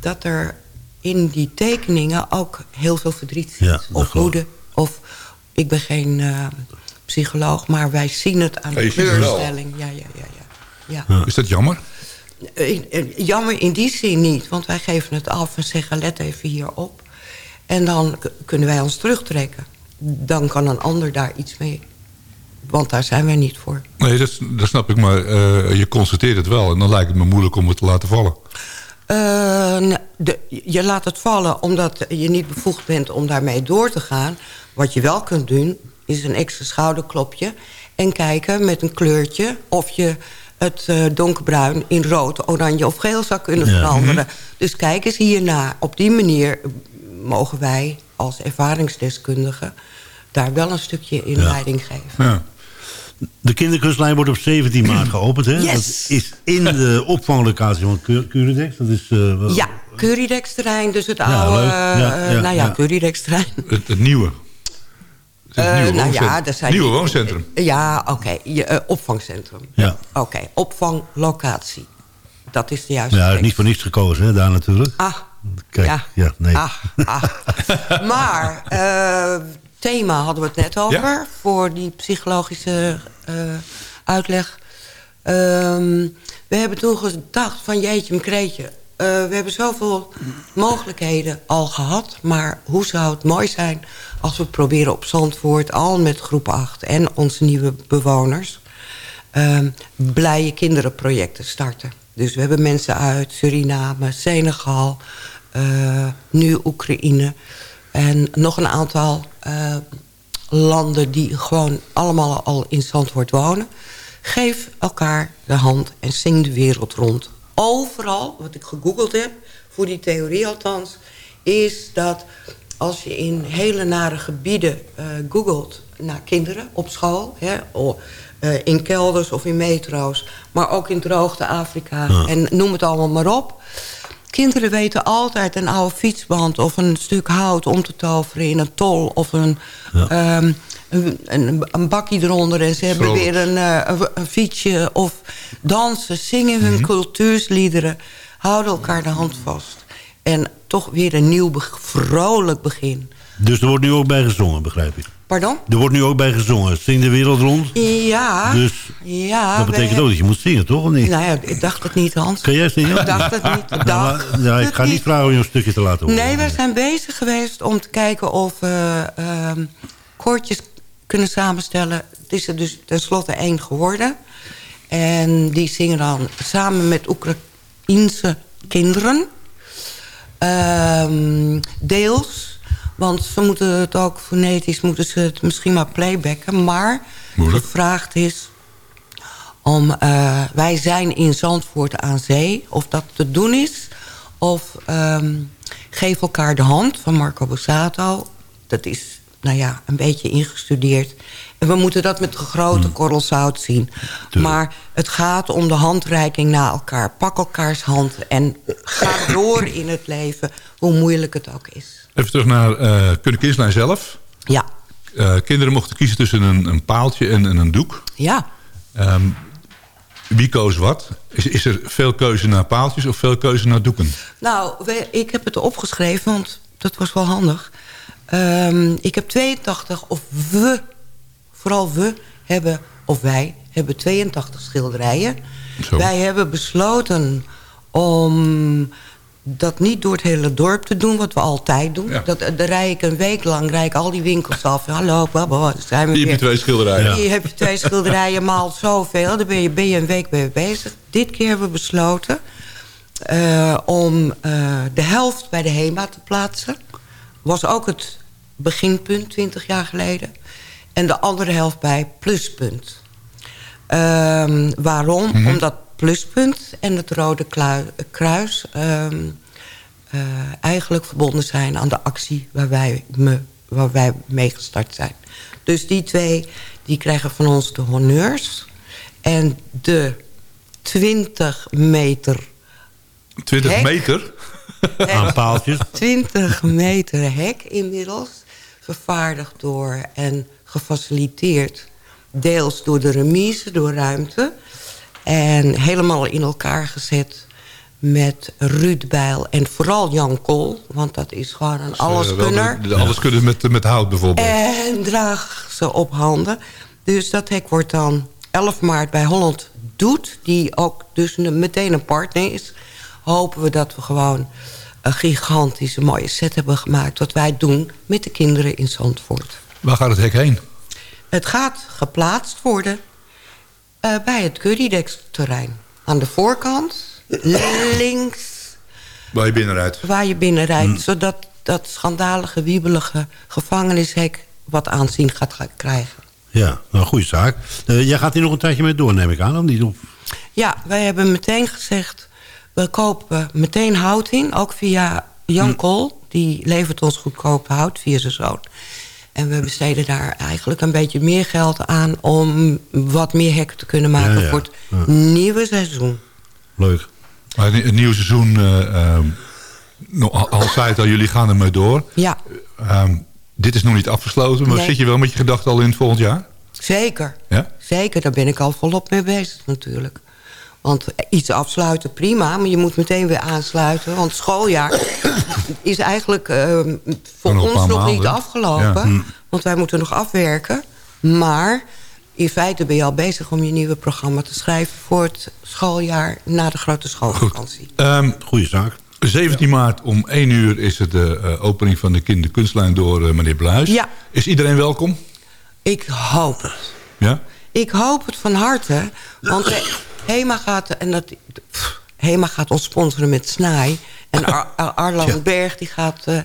dat er in die tekeningen ook heel veel verdriet zit. Ja, of woede. Of, ik ben geen eh, psycholoog, maar wij zien het aan de kleurstelling. Ja, ja, ja, ja. ja. Is dat jammer? Jammer in die zin niet, want wij geven het af en zeggen let even hierop. En dan kunnen wij ons terugtrekken. Dan kan een ander daar iets mee. Want daar zijn wij niet voor. Nee, dat, dat snap ik. Maar eh, je constateert het wel. En dan lijkt het me moeilijk om het te laten vallen. Eh, nee, de, je laat het vallen omdat je niet bevoegd bent om daarmee door te gaan. Wat je wel kunt doen, is een extra schouderklopje... en kijken met een kleurtje of je het eh, donkerbruin in rood, oranje of geel zou kunnen Ja. veranderen. Dus kijk eens hierna. Op die manier mogen wij als ervaringsdeskundigen... daar wel een stukje inleiding geven. Ja. De kinderkustlijn wordt op 17 maart [CLEARS THROAT] geopend. Hè? Yes. Dat is in de [LAUGHS] opvanglocatie van Cur- Curidex. Dat is, eh, Ja, Curidex-terrein, dus het Ja, oude... leuk. Ja, eh, ja, nou ja, ja. Curidex-terrein. Het, het nieuwe. Het Eh, nieuwe nou wooncentrum. ja, dat zijn nieuwe wooncentrum. Ja, oké. je, opvangcentrum. Ja. Oké, opvanglocatie. Dat is de juiste Ja, niet voor niets gekozen hè, daar natuurlijk. Ah, Kijk, ja. ja, nee. ah, ah. [LAUGHS] maar eh, thema hadden we het net over. Ja. Voor die psychologische eh, uitleg. Ehm, we hebben toen gedacht van jeetje mkreetje. Uh, we hebben zoveel mogelijkheden al gehad. Maar hoe zou het mooi zijn als we proberen op Zandvoort... al met groep 8 en onze nieuwe bewoners... ehm, blije kinderenprojecten starten. Dus we hebben mensen uit Suriname, Senegal, eh, nu Oekraïne... en nog een aantal eh, landen die gewoon allemaal al in Zandvoort wonen. Geef elkaar de hand en zing de wereld rond. Overal, wat ik gegoogeld heb, voor die theorie althans... is dat als je in hele nare gebieden eh, googelt naar kinderen op school... Hè, o- eh, in kelders of in metro's, maar ook in droogte Afrika... Ja. en noem het allemaal maar op... kinderen weten altijd een oude fietsband... of een stuk hout om te toveren in een tol... of een, ehm, een, een, een bakje eronder. En ze hebben weer een, eh, een, een fietsje... of dansen, zingen hun cultuursliederen... houden elkaar de hand vast. En toch weer een nieuw, vrolijk begin. Dus er wordt nu ook bij gezongen, begrijp ik. Pardon? Er wordt nu ook bij gezongen. Zing de wereld rond. Ja. Dus ja, dat betekent ook dat je moet zingen, toch? Of niet? Nou ja, ik dacht het niet, Hans. Kan jij zingen? Ik dacht het niet. Ik Nou, dacht maar- ja, ik ga niet vragen om je een stukje te laten horen. Nee, we zijn bezig geweest om te kijken of we ehm, koortjes kunnen samenstellen. Het is er dus tenslotte één geworden. En die zingen dan samen met Oekraïense kinderen. Ehm, deels. Want ze moeten het ook fonetisch, moeten ze het misschien maar playbacken. Maar Moeilijk. gevraagd is om... eh, wij zijn in Zandvoort aan zee. Of dat te doen is. Of ehm, geef elkaar de hand van Marco Borsato. Dat is, nou ja, een beetje ingestudeerd. En we moeten dat met grote korrel zout zien. Maar het gaat om de handreiking naar elkaar. Pak elkaars hand en ga door in het leven. Hoe moeilijk het ook is. Even terug naar eh Kunnen zelf. Ja, Eh, kinderen mochten kiezen tussen een, een paaltje en, en een doek. ja. Ehm, wie koos wat? Is, is er veel keuze naar paaltjes of veel keuze naar doeken? Nou, ik heb het opgeschreven, want dat was wel handig. Ehm, ik heb 82, of we, vooral we, hebben, of wij, hebben 82 schilderijen. Zo. Wij hebben besloten om dat niet door het hele dorp te doen, wat we altijd doen. Ja. Dat, daar rij ik een week lang, rij ik al die winkels af. Hallo, daar zijn we Hier heb je twee schilderijen. Hier heb je twee schilderijen [LAUGHS] maal zoveel. Daar ben je, ben je een week mee bezig. Dit keer hebben we besloten eh, om eh, de helft bij de HEMA te plaatsen. Was ook het beginpunt, 20 jaar geleden. En de andere helft bij Pluspunt. Ehm, waarom? Omdat Pluspunt en het Rode Kruis... ehm, eh, eigenlijk verbonden zijn aan de actie waar wij, me, waar wij mee gestart zijn. Dus die twee die krijgen van ons de honneurs. En de 20 meter 20 Hek. meter? [LAUGHS] Aan paaltjes. 20 meter hek inmiddels. Vervaardigd door en gefaciliteerd. Deels door de remise, door ruimte. En helemaal in elkaar gezet met Ruud Bijl en vooral Jan Kool. Want dat is gewoon een Eh, alleskunner. de- de alleskunner met, met hout bijvoorbeeld. En draag ze op handen. Dus dat hek wordt dan 11 maart bij Holland Doet. Die ook dus een- meteen een partner is. Hopen we dat we gewoon een gigantische mooie set hebben gemaakt. Wat wij doen met de kinderen in Zandvoort. Waar gaat het hek heen? Het gaat geplaatst worden eh, bij het Currydex-terrein. Aan de voorkant, [COUGHS] links, Waar je binnenrijdt. waar je binnen rijdt. Zodat dat schandalige, wiebelige gevangenishek wat aanzien gaat ga- krijgen. Ja, nou, goede zaak. Eh, jij gaat hier nog een tijdje mee door, neem ik aan. Of niet? Of- Ja, wij hebben meteen gezegd... we kopen meteen hout in, ook via Jan Kool. Die levert ons goedkoop hout via zijn zoon. En we besteden daar eigenlijk een beetje meer geld aan... om wat meer hekken te kunnen maken Ja, ja. voor het Ja. nieuwe seizoen. Leuk. Maar het nieuwe seizoen, eh, ehm, al zei het al, jullie gaan ermee door. Ja, Ehm, dit is nog niet afgesloten, maar Nee. zit je wel met je gedachten al in het volgend jaar? zeker. Ja? Zeker, daar ben ik al volop mee bezig natuurlijk. Want iets afsluiten, prima, maar je moet meteen weer aansluiten. Want schooljaar [COUGHS] is eigenlijk eh, voor Nog ons nog niet afgelopen. Ja. Want wij moeten nog afwerken. Maar in feite ben je al bezig om je nieuwe programma te schrijven... voor het schooljaar na de grote schoolvakantie. Ehm, Goede zaak. 17 maart om 1 uur is het de eh, opening van de kinderkunstlijn door eh, meneer Bluis. Ja. Is iedereen welkom? Ik hoop het. Ja? Ik hoop het van harte. Want [COUGHS] Hema gaat, en dat, pff, Hema gaat ons sponsoren met snaai. En Ar [LAUGHS] Ar- Arlan Ja. Berg die gaat eh,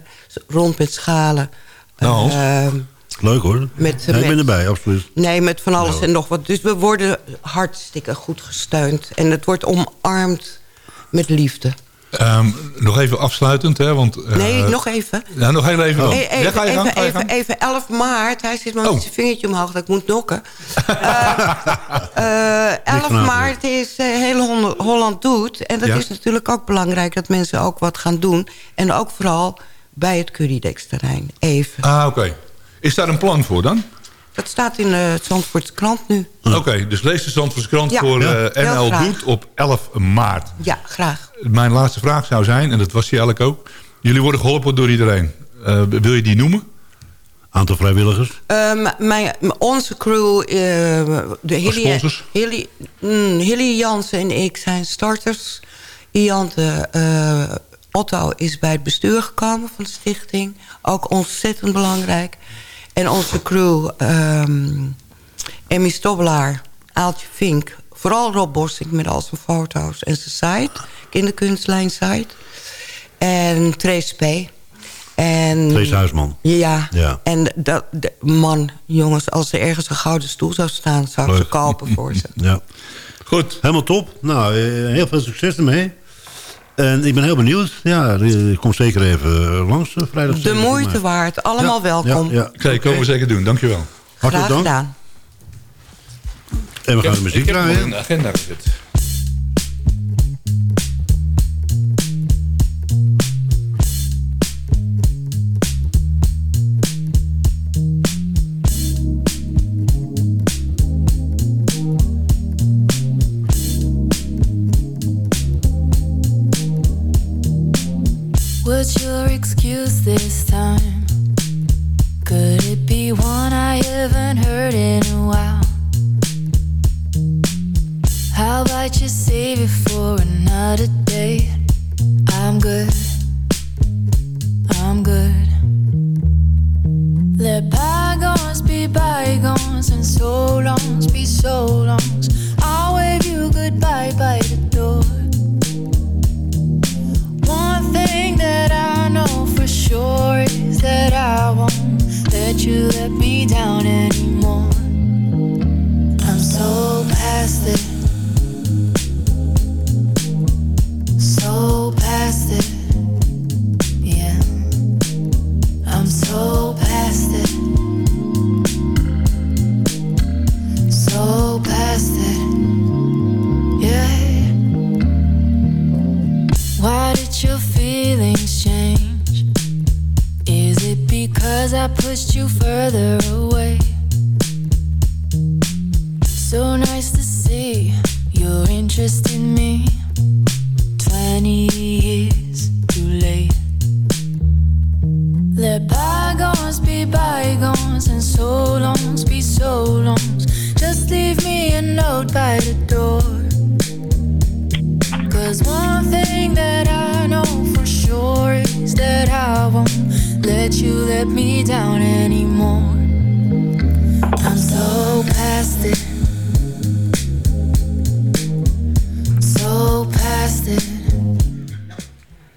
rond met schalen. Nou, Hans. Ehm, Leuk hoor. Met- Ja, ik ben met- erbij, absoluut. nee, met van alles Nou. en nog wat. Dus we worden hartstikke goed gesteund. En het wordt omarmd met liefde. Ehm, nog even afsluitend, hè, want... eh, Nee, nog even. Ja, nog heel even dan. Hey, even, ja, ga je gang, even, ga je even, gang. even 11 maart. Hij zit maar Oh. met zijn vingertje omhoog dat ik moet nokken. [LAUGHS] Eh, eh, 11 vanavond. maart is eh, heel Holland doet. En dat Ja. is natuurlijk ook belangrijk dat mensen ook wat gaan doen. En ook vooral bij het Currydex-terrein. Even. Ah, oké. Is daar een plan voor dan? Dat staat in eh, het Zandvoortse krant nu. Oké, dus lees de Zandvoortse krant Ja. voor eh, Heel NL. Doet op 11 maart. Ja, graag. Mijn laatste vraag zou zijn, en dat was die eigenlijk ook... Jullie worden geholpen door iedereen. Eh, wil je die noemen? Aantal vrijwilligers. Ehm, mijn, onze crew, eh, de Hilly, sponsors? Hilly, mm, Hilly Jansen en ik zijn starters. Iante eh, Otto is bij het bestuur gekomen van de stichting. Ook ontzettend belangrijk. En onze crew, ehm Emmy Stobbelaar, Aaltje Vink... vooral Rob Bossink met al zijn foto's en zijn site. Kinderkunstlijn site. En Trace P. En, Trace Huisman. Ja, Ja. en dat, de- man, jongens, als er ergens een gouden stoel zou staan... zou ik ze kopen voor ze. Ja. Goed. Helemaal top. Nou, eh, heel veel succes ermee. En ik ben heel benieuwd. Ja, ik kom zeker even langs eh, vrijdag. De 17 moeite waard, allemaal Ja, welkom. Ja, ja. Oké, komen we zeker doen. Dankjewel. Hartelijk Graag dank. gedaan. En we gaan de Ik muziek draaien. een agenda gezet. Bygones and so longs be so longs. Just leave me a note by the door. Cause one thing that I know for sure is that I won't let you let me down anymore. I'm so past it. So past it.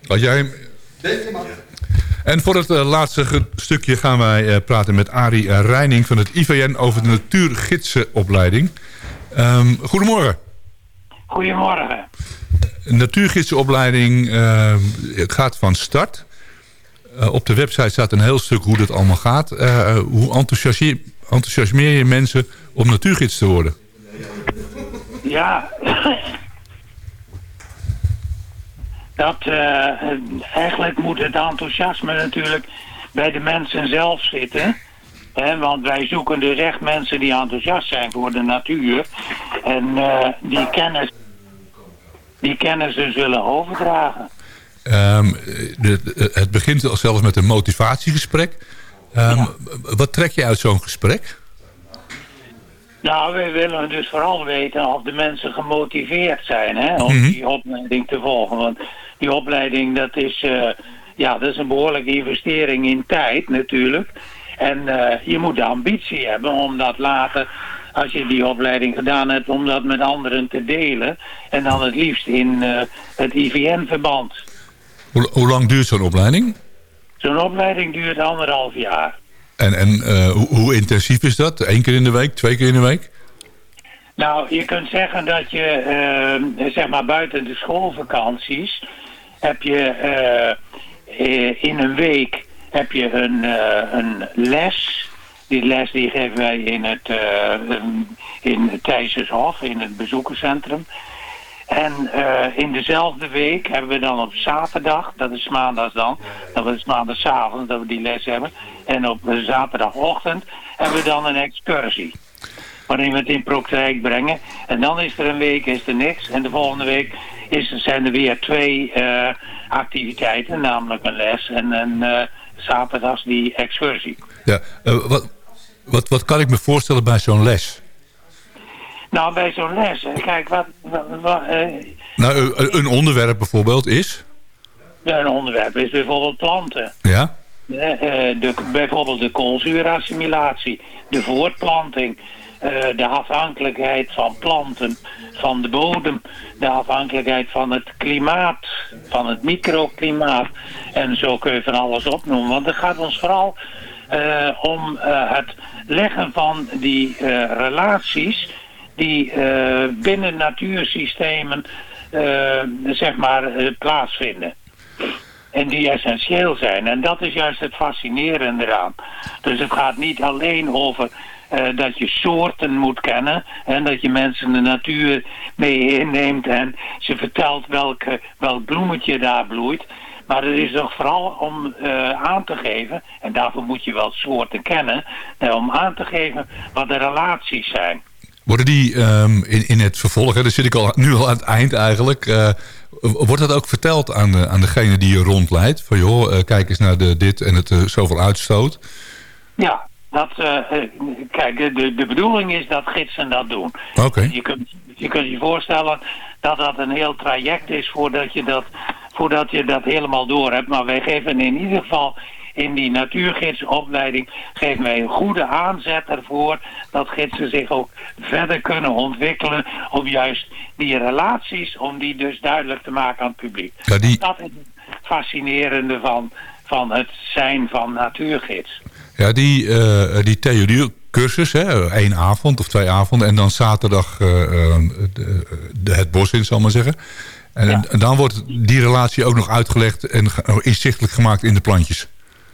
Had jij hem? En voor het eh, laatste stukje gaan wij eh, praten met Arie eh, Reining van het IVN over de natuurgidsenopleiding. Ehm, goedemorgen. Goedemorgen. De natuurgidsenopleiding eh, het gaat van start. Op de website staat een heel stuk hoe dat allemaal gaat. Hoe enthousiasmeer, enthousiasmeer je mensen om natuurgids te worden? Ja. Dat, eh, eigenlijk moet het enthousiasme natuurlijk bij de mensen zelf zitten. Hè, want wij zoeken dus echt mensen die enthousiast zijn voor de natuur. En eh, die, kennis, die kennis dus willen overdragen. Ehm, de- de- het begint al zelfs met een motivatiegesprek. Ehm, Wat trek je uit zo'n gesprek? Nou, we willen dus vooral weten of de mensen gemotiveerd zijn hè, om Mhm. die opleiding te volgen. Want die opleiding, dat is, eh, ja, dat is een behoorlijke investering in tijd natuurlijk. En eh, je moet de ambitie hebben om dat later, als je die opleiding gedaan hebt, om dat met anderen te delen. En dan het liefst in eh, het IVN-verband. Hoe, hoe lang duurt zo'n opleiding? Zo'n opleiding duurt anderhalf jaar. En, en eh, hoe, intensief is dat? Eén keer in de week? Twee keer in de week? Nou, je kunt zeggen dat je, eh, zeg maar buiten de schoolvakanties, heb je eh, in een week heb je een, een les. Die les die geven wij in het in het in het bezoekerscentrum. En eh, in dezelfde week hebben we dan op zaterdag, dat is maandags dan, dat is maandagavond dat we die les hebben. En op zaterdagochtend hebben we dan een excursie. Waarin we het in praktijk brengen. En dan is er een week is er niks. En de volgende week is, zijn er weer twee eh, activiteiten. Namelijk een les en een eh, zaterdags die excursie. Ja, wat, wat, wat kan ik me voorstellen bij zo'n les? Nou, bij zo'n les, eh, kijk, wat, wat, wat, eh, Nou, eh, een onderwerp bijvoorbeeld is... een onderwerp is bijvoorbeeld planten. Ja? Eh, eh, de, bijvoorbeeld de koolzuurassimilatie, de voortplanting, eh, de afhankelijkheid van planten, van de bodem, de afhankelijkheid van het klimaat, van het microklimaat. En zo kun je van alles opnoemen. Want het gaat ons vooral eh, om eh, het leggen van die eh, relaties die eh, binnen natuursystemen eh, zeg maar eh, plaatsvinden. En die essentieel zijn. En dat is juist het fascinerende eraan. Dus het gaat niet alleen over dat je soorten moet kennen. En dat je mensen de natuur mee inneemt en ze vertelt welke, welk bloemetje daar bloeit. Maar het is toch vooral om aan te geven, en daarvoor moet je wel soorten kennen, om aan te geven wat de relaties zijn. Worden die ehm, in, in het vervolg, hè, daar zit ik al, nu al aan het eind eigenlijk... eh, wordt dat ook verteld aan, de, aan degene die je rondleidt? Van joh, eh, kijk eens naar de, dit en het eh, zoveel uitstoot. Ja, dat, kijk, de, de, de bedoeling is dat gidsen dat doen. Oké. Je, kunt, je kunt je voorstellen dat dat een heel traject is voordat je dat, voordat je dat helemaal door hebt. Maar wij geven in ieder geval in die natuurgidsopleiding geven wij een goede aanzet ervoor dat gidsen zich ook verder kunnen ontwikkelen om juist die relaties, om die dus duidelijk te maken aan het publiek. Ja, die- Dat is het fascinerende van, van het zijn van natuurgids. Ja, die, eh die theoriecursus, hè, één avond of twee avonden... en dan zaterdag de, de- het bos in, zal ik maar zeggen. En, en dan wordt die relatie ook nog uitgelegd en inzichtelijk gemaakt in de plantjes.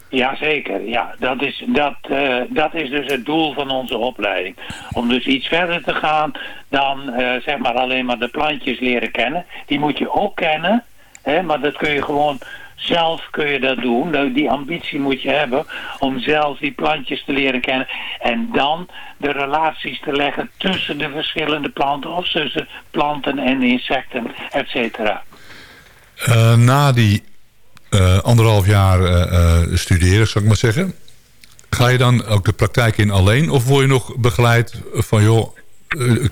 Jazeker, ja. Dat is, dat, eh, dat is dus het doel van onze opleiding. Om dus iets verder te gaan dan eh, zeg maar alleen maar de plantjes leren kennen. Die moet je ook kennen, hè, maar dat kun je gewoon zelf kun je dat doen. Die ambitie moet je hebben om zelf die plantjes te leren kennen. En dan de relaties te leggen tussen de verschillende planten of tussen planten en insecten, et cetera. Eh, na die eh, anderhalf jaar eh, eh, studeren, zal ik maar zeggen... ga je dan ook de praktijk in alleen? Of word je nog begeleid van... joh,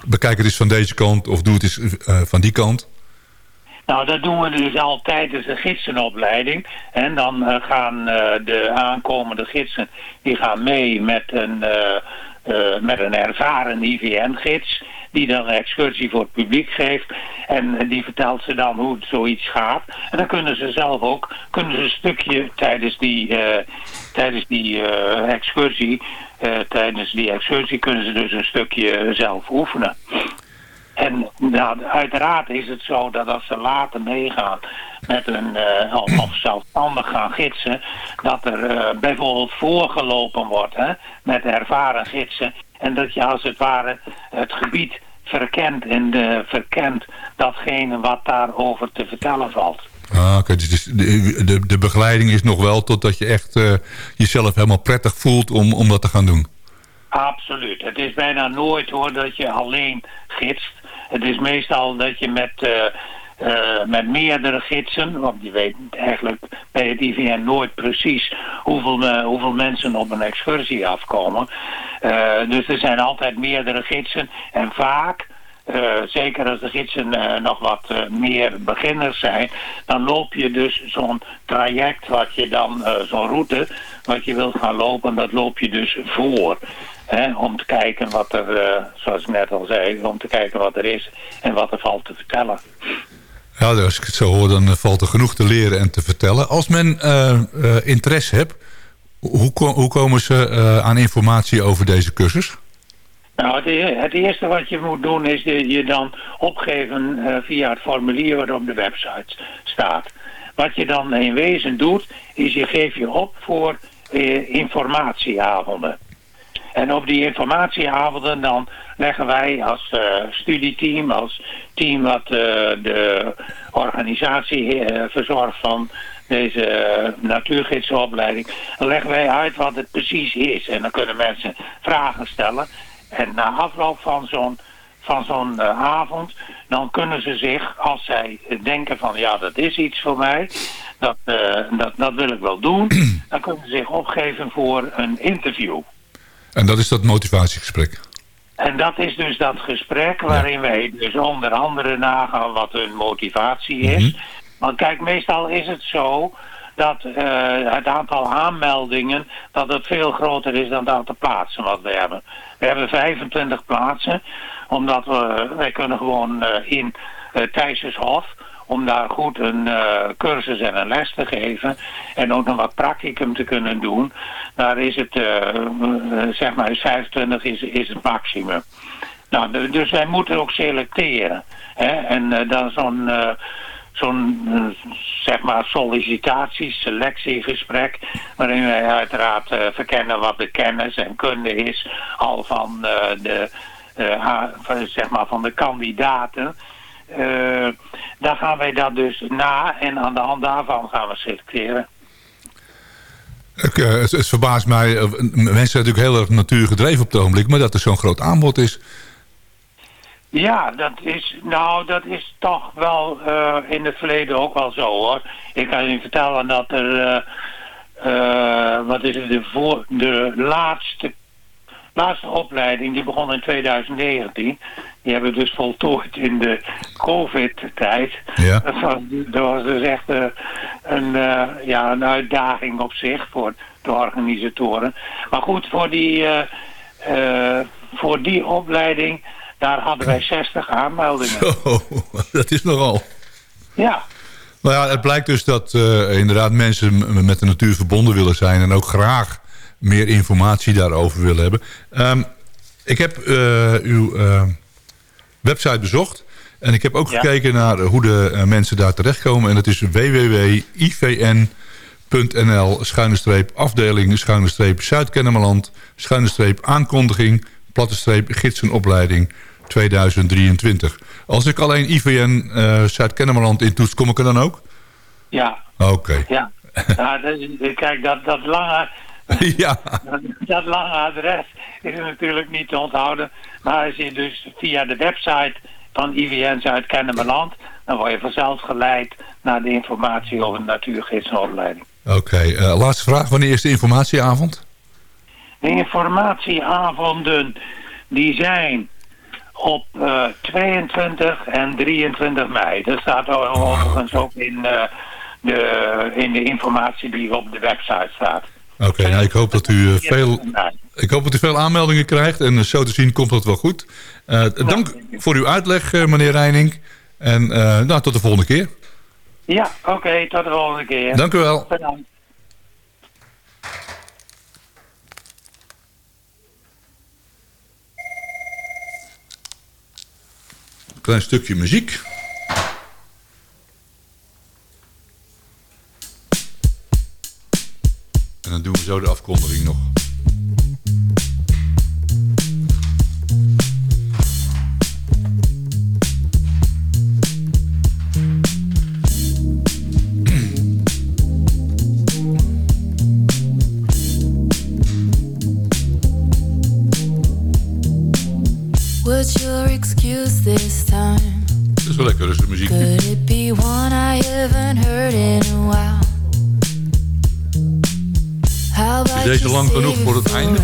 bekijk het eens van deze kant of doe het eens van die kant? Nou, dat doen we dus al tijdens de gidsenopleiding. En dan gaan de aankomende gidsen, die gaan mee met een, met een ervaren IVN-gids... die dan een excursie voor het publiek geeft. En die vertelt ze dan hoe het zoiets gaat. En dan kunnen ze zelf ook kunnen ze een stukje tijdens die, eh, tijdens die eh, excursie... eh, tijdens die excursie kunnen ze dus een stukje zelf oefenen. En nou, uiteraard is het zo dat als ze later meegaan met een, eh, of, zelfstandig gaan gidsen, dat er bijvoorbeeld voorgelopen wordt hè, met ervaren gidsen. En dat je als het ware het gebied verkent en eh, verkent datgene wat daarover te vertellen valt. Ah, oké. Dus de, de, de begeleiding is nog wel totdat je echt eh, jezelf helemaal prettig voelt om, om dat te gaan doen. Absoluut. Het is bijna nooit hoor dat je alleen gidst. Het is meestal dat je met, eh, eh, met meerdere gidsen, want je weet eigenlijk bij het IVN nooit precies hoeveel, eh, hoeveel mensen op een excursie afkomen. Eh, dus er zijn altijd meerdere gidsen en vaak zeker als de gidsen nog wat meer beginners zijn, dan loop je dus zo'n traject wat je dan, zo'n route, wat je wilt gaan lopen, dat loop je dus voor. Om te kijken wat er, zoals ik net al zei, om te kijken wat er is en wat er valt te vertellen. Ja, dus als ik het zo hoor, dan eh, valt er genoeg te leren en te vertellen. Als men eh, eh, interesse heeft, hoe, hoe komen ze aan informatie over deze cursus? Nou, het, e- eerste wat je moet doen is je dan opgeven via het formulier wat op de website staat. wat je dan in wezen doet, is je geeft je op voor informatieavonden. En op die informatieavonden dan leggen wij als eh, studieteam, als team wat eh, de organisatie eh, verzorgt van deze natuurgidsenopleiding, dan leggen wij uit wat het precies is. En dan kunnen mensen vragen stellen. En na afloop van zo'n van zo'n avond, dan kunnen ze zich, als zij denken van ja, dat is iets voor mij, dat, dat, dat wil ik wel doen, [CLEARS THROAT] dan kunnen ze zich opgeven voor een interview. En dat is dat motivatiegesprek. En dat is dus dat gesprek waarin wij dus onder andere nagaan wat hun motivatie is. Want kijk, meestal is het zo dat eh, het aantal aanmeldingen dat het veel groter is dan het aantal plaatsen wat we hebben. We hebben 25 plaatsen, omdat we, wij kunnen gewoon eh, in uh, om daar goed een eh, cursus en een les te geven en ook nog wat practicum te kunnen doen. Daar is het, eh, eh, zeg maar, 25 is, is het maximum. Nou, dus wij moeten ook selecteren. Hè? En dan zo'n zo'n zeg maar sollicitatie, selectiegesprek, waarin wij uiteraard verkennen wat de kennis en kunde is al van de zeg maar van de kandidaten. Eh, dan gaan wij dat dus na en aan de hand daarvan gaan we selecteren. Ik, eh, het, het verbaast mij, eh, mensen zijn natuurlijk heel erg natuurgedreven op het ogenblik, maar dat er zo'n groot aanbod is. Ja, dat is, nou, dat is toch wel in het verleden ook wel zo hoor. Ik kan je vertellen dat er, wat is het, de, voor, de laatste, laatste opleiding, die begon in 2019. Die hebben we dus voltooid in de COVID-tijd. Ja. Dat, was, dat was dus echt eh, een, eh, ja, een uitdaging op zich voor de organisatoren. Maar goed, voor die, eh, voor die opleiding, daar hadden wij 60 aanmeldingen. Zo, [LAUGHS] dat is nogal. Ja. Nou ja, het blijkt dus dat inderdaad mensen met de natuur verbonden willen zijn... en ook graag meer informatie daarover willen hebben. Ehm, ik heb eh, uw eh, website bezocht... en ik heb ook Ja. gekeken naar hoe de eh, mensen daar terechtkomen... en dat is www.ivn.nl schuine streep afdeling schuine streep Zuid-Kennemerland schuine streep aankondiging platte streep gidsenopleiding 2023. Als ik alleen IVN eh Zuid-Kennemerland intoets, kom ik er dan ook? Ja, Oké. ja. ja [LAUGHS] dat is- kijk, dat, dat lange... [LAUGHS] ja. Dat lange adres is natuurlijk niet te onthouden. Maar als je dus via de website van IVN Zuid-Kennemerland... dan word je vanzelf geleid naar de informatie over de natuurgidsenopleiding. Oké, eh, laatste vraag. Wanneer is de informatieavond? De informatieavonden die zijn op eh, 22 en 23 mei. Dat staat overigens ook in, eh, de, in de informatie die op de website staat. Oké, nou, ik hoop dat u eh, veel... Ik hoop dat u veel aanmeldingen krijgt en eh, zo te zien komt dat wel goed. Eh, dank voor uw uitleg, meneer Reining. En nou, tot de volgende keer. Ja, oké, tot de volgende keer. Dank u wel. Bedankt. Klein stukje muziek. En dan doen we zo de afkondiging nog. What's your excuse this time? Dat is wel lekker rustig muziek. Could it be one I haven't heard in a while? Is deze lang genoeg voor het einde.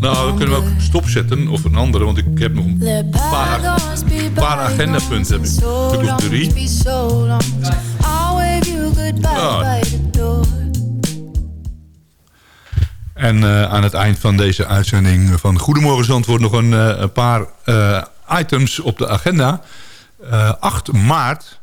Nou, dan kunnen we ook stopzetten of een andere, want ik heb nog een paar, paar agendapunten. Heb ik. nog long, drie. En eh, aan het eind van deze uitzending van Goedemorgen Zandvoort... nog een, eh, een paar eh, items op de agenda. Eh, 8 maart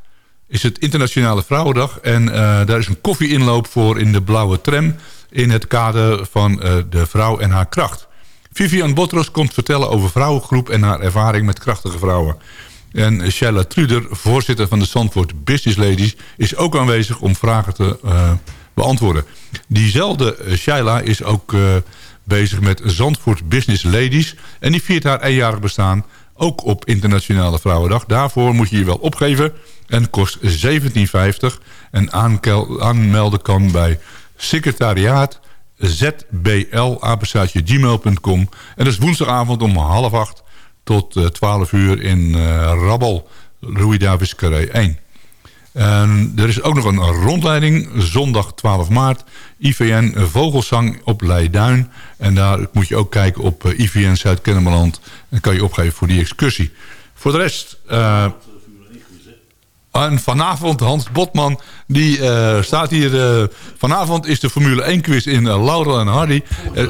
is het Internationale Vrouwendag... en eh, daar is een koffieinloop voor in de Blauwe Tram... in het kader van eh, de vrouw en haar kracht. Vivian Botros komt vertellen over vrouwengroep... en haar ervaring met krachtige vrouwen. En Sheila Truder, voorzitter van de Zandvoort Business Ladies... is ook aanwezig om vragen te eh, beantwoorden. Diezelfde Sheila is ook bezig met Zandvoort Business Ladies... en die viert haar eenjarig bestaan ook op Internationale Vrouwendag. Daarvoor moet je je wel opgeven en kost 17,50. En aanmelden kan bij secretariaat zbl-gmail.com. En dat is woensdagavond om half acht tot eh, 12 uur in eh, Rabbel, Louis Davis Carré 1. En er is ook nog een rondleiding, zondag 12 maart. IVN Vogelsang op Leiduin. En daar moet je ook kijken op eh, IVN Zuid-Kennemerland. En kan je opgeven voor die excursie. Voor de rest... en vanavond, Hans Botman, die eh, staat hier... eh, vanavond is de Formule 1 quiz in uh, Laurel en Hardy. Eh,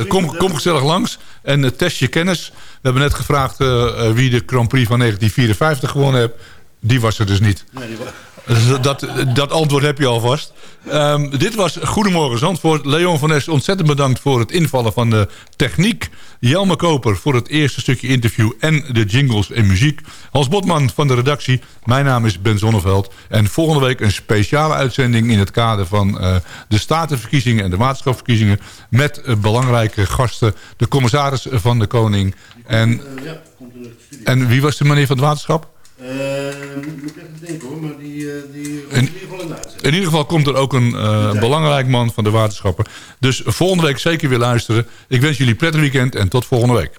eh, kom, gezellig langs en eh, test je kennis. We hebben net gevraagd eh, eh, wie de Grand Prix van 1954 gewonnen heeft. Die was er dus niet. Dus dat, dat antwoord heb je alvast. Ehm, dit was Goedemorgen Zandvoort. Leon van Nes, ontzettend bedankt voor het invallen van de techniek. Jelme Koper voor het eerste stukje interview en de jingles en muziek. Hans Botman van de redactie. Mijn naam is Ben Zonneveld. En volgende week een speciale uitzending in het kader van eh, de statenverkiezingen en de waterschapsverkiezingen. Met eh, belangrijke gasten. De commissaris van de Koning. En, en wie was de meneer van het waterschap? Eh, moet ik even denken hoor, maar die, eh, die In- in ieder geval in ieder geval komt er ook een eh, belangrijk man van de waterschappen. Dus volgende week zeker weer luisteren. Ik wens jullie een prettig weekend en tot volgende week.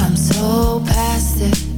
I'm so past it.